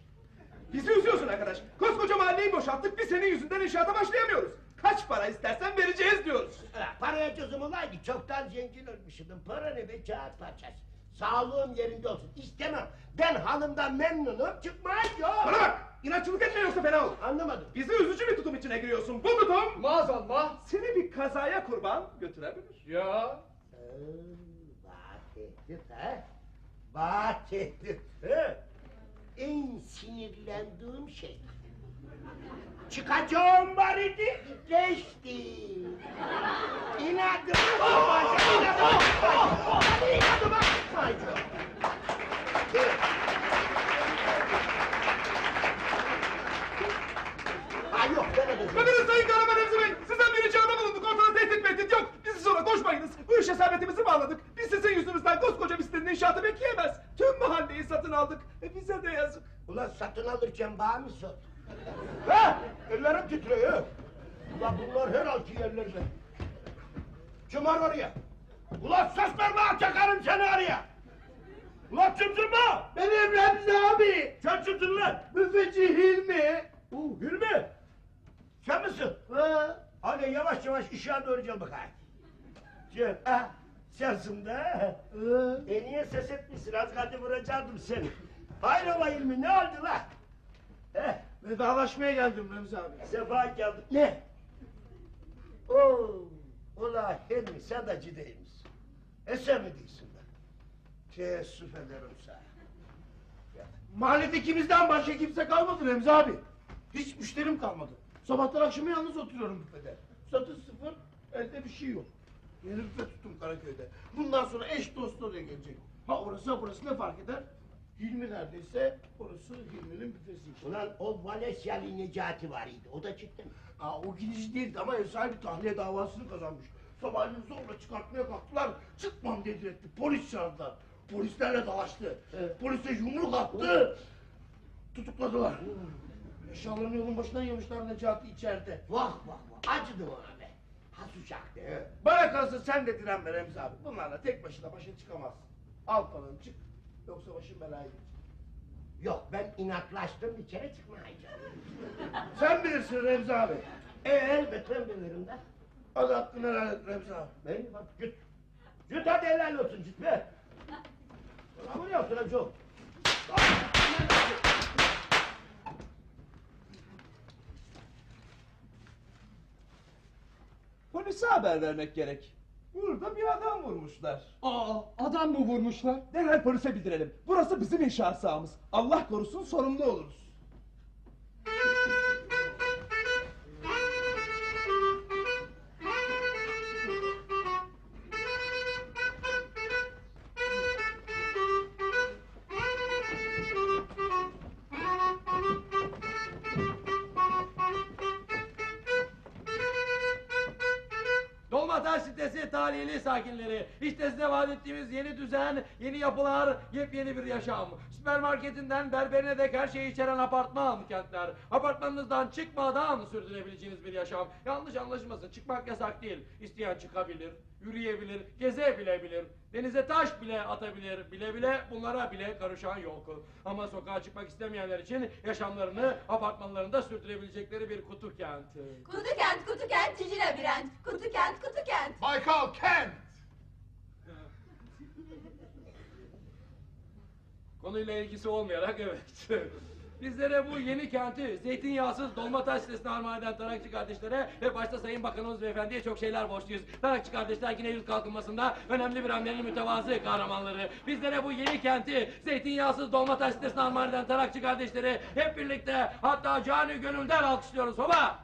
Bizi üzüyorsun arkadaş. Koskoca mahalleyi boşalttık. Biz senin yüzünden inşaata başlayamıyoruz. Kaç para istersen vereceğiz diyoruz. Ulan Paraya çözüm olaydı çoktan zengin olmuşydum. Para ne be kağıt parçası. Sağlığım yerinde olsun. İstemem. Ben halımdan memnunum. Çıkmaz yok. Bana bak. İnatçılık etme yoksa fena olur. Anlamadım. Bizi üzücü bir tutum içine giriyorsun. Bu tutum Maazallah. seni bir kazaya kurban götürebilir. Ya. Tehdit ha. Bak tehdit. En sinirlendiğim şey. Çıkacağım var idi, geçti. İnadım tutmayacağım, inadım tutmayacağım. İnadıma tutmayacağım. Ha yok. Bakınız Sayın Kahraman Remzi Bey. Sizden bir ricada bulunduk. Ortada tehdit mehdit yok. Bizi sonra koşmayınız. Bu iş hesabetimizi bağladık. Biz sizin yüzünüzden koskoca bir sitenin inşaatı bekleyemez. Tüm mahalleyi satın aldık. E bize de yazık. Ulan satın alırken bana mı sor? Ha! Ellerim titriyor. Ulan bunlar herhalde yerlerinde. Kim var oraya? Ulan ses verme çakarım seni araya. Ulan kimsin bu? Benim Remzi abi. Sen kimsin lan? Müfeci Hilmi. Bu Hilmi. Sen misin? Ha. Hadi yavaş yavaş işe doğru gel bakayım. Gel. Ha. Sensin de. E niye ses etmişsin? Az kaldı vuracaktım seni. Hayrola Hilmi ne oldu lan? Eh. Vedalaşmaya geldim Remzi abi. Sefa geldi. Ne? Oo, ula Hilmi sen de cideymiş. E sen mi değilsin lan? Teessüf ederim sana. Mahallede ikimizden başka kimse kalmadı Remzi abi. Hiç müşterim kalmadı. Sabahtan akşama yalnız oturuyorum büfede. Satış sıfır, elde bir şey yok. Yeni büfe tuttum Karaköy'de. Bundan sonra eş dost oraya gelecek. Ha orası ha burası ne fark eder? Hilmi neredeyse orası Hilmi'nin büfesi. Ulan o Valesyalı Necati var idi. O da çıktı mı? Aa, o gidici değildi ama ev sahibi tahliye davasını kazanmış. Sabahleyin zorla çıkartmaya kalktılar. Çıkmam dedi etti. Polis çağırdılar. Polislerle dalaştı. Polise yumruk attı. Tutukladılar. Eşyalarını yolun başından yemişler Necati içeride. Vah vah vah acıdım ona be. Has uçaktı. Bana kalsa sen de direnme Remzi abi. Bunlarla tek başına başa çıkamazsın. Al paranı çık. Yoksa başın belaya girecek. Yok ben inatlaştım bir kere çıkmayacağım. Sen bilirsin Remzi abi. E elbet ben bilirim de. Az hakkını helal et Remzi abi. Bey bak git. Git hadi helal olsun git be. Ama ne yaptın Remzi oğlum? Polise haber vermek gerek. Burada bir adam vurmuşlar. Aa adam mı vurmuşlar? Derhal polise bildirelim. Burası bizim inşaat sahamız. Allah korusun sorumlu oluruz. Dolmataş sitesi talihli sakinleri. İşte size vaat ettiğimiz yeni düzen, yeni yapılar, yepyeni bir yaşam. Süpermarketinden berberine dek her şeyi içeren apartman kentler. Apartmanınızdan çıkmadan sürdürebileceğiniz bir yaşam. Yanlış anlaşılmasın, çıkmak yasak değil. İsteyen çıkabilir, yürüyebilir, gezebilebilir. Denize taş bile atabilir, bile bile bunlara bile karışan yok. Ama sokağa çıkmak istemeyenler için yaşamlarını apartmanlarında sürdürebilecekleri bir kutu kenti. Kutu kent, kutu kent, cici labirent. Kutu kent, kutu kent. Baykal Kent. Konuyla ilgisi olmayarak evet. <laughs> Bizlere bu yeni kenti zeytinyağsız dolmataş sitesine armağan eden Tarakçı kardeşlere ve başta Sayın Bakanımız Beyefendi'ye çok şeyler borçluyuz. Tarakçı kardeşler yine yüz kalkınmasında önemli bir hamlenin mütevazı kahramanları. Bizlere bu yeni kenti zeytinyağsız dolmataş sitesine armağan eden Tarakçı kardeşleri hep birlikte hatta cani gönülden alkışlıyoruz. Hoba!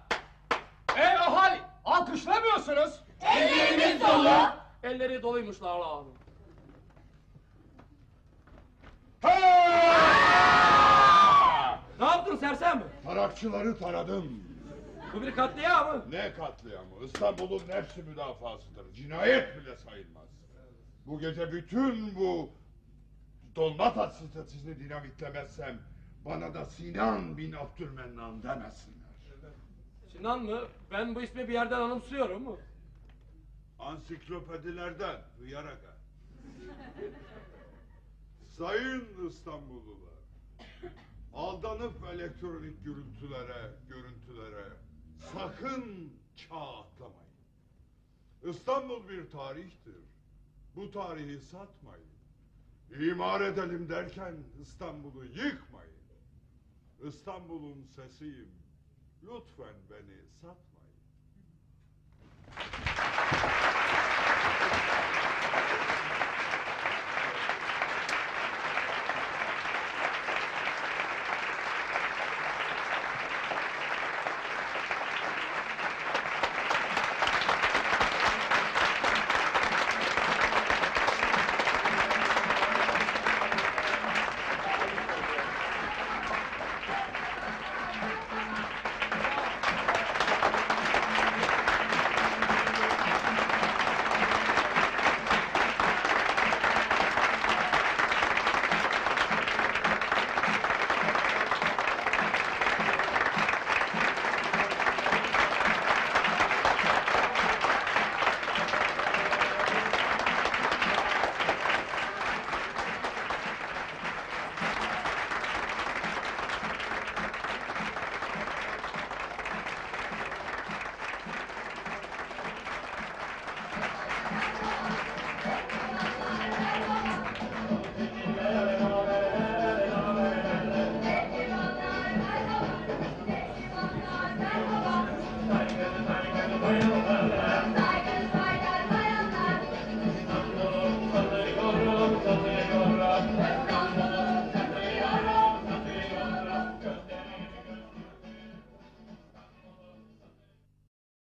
Ey ahali alkışlamıyorsunuz. Ellerimiz dolu. Elleri doluymuş lan. Ne yaptın sersem? Tarakçıları taradım. Bu bir katliam mı? Ne katliamı? İstanbul'un nefsi müdafasıdır. Cinayet bile sayılmaz. Bu gece bütün bu Dolmataş sitesini dinamitlemezsem bana da Sinan bin Abdülmennan demesinler. Sinan mı? Ben bu ismi bir yerden anımsıyorum. Ansiklopedilerden Hıyaraga. Sayın İstanbullular, aldanıp elektronik görüntülere, görüntülere sakın çağ atlamayın. İstanbul bir tarihtir. Bu tarihi satmayın. İmar edelim derken İstanbul'u yıkmayın. İstanbul'un sesiyim. Lütfen beni satmayın.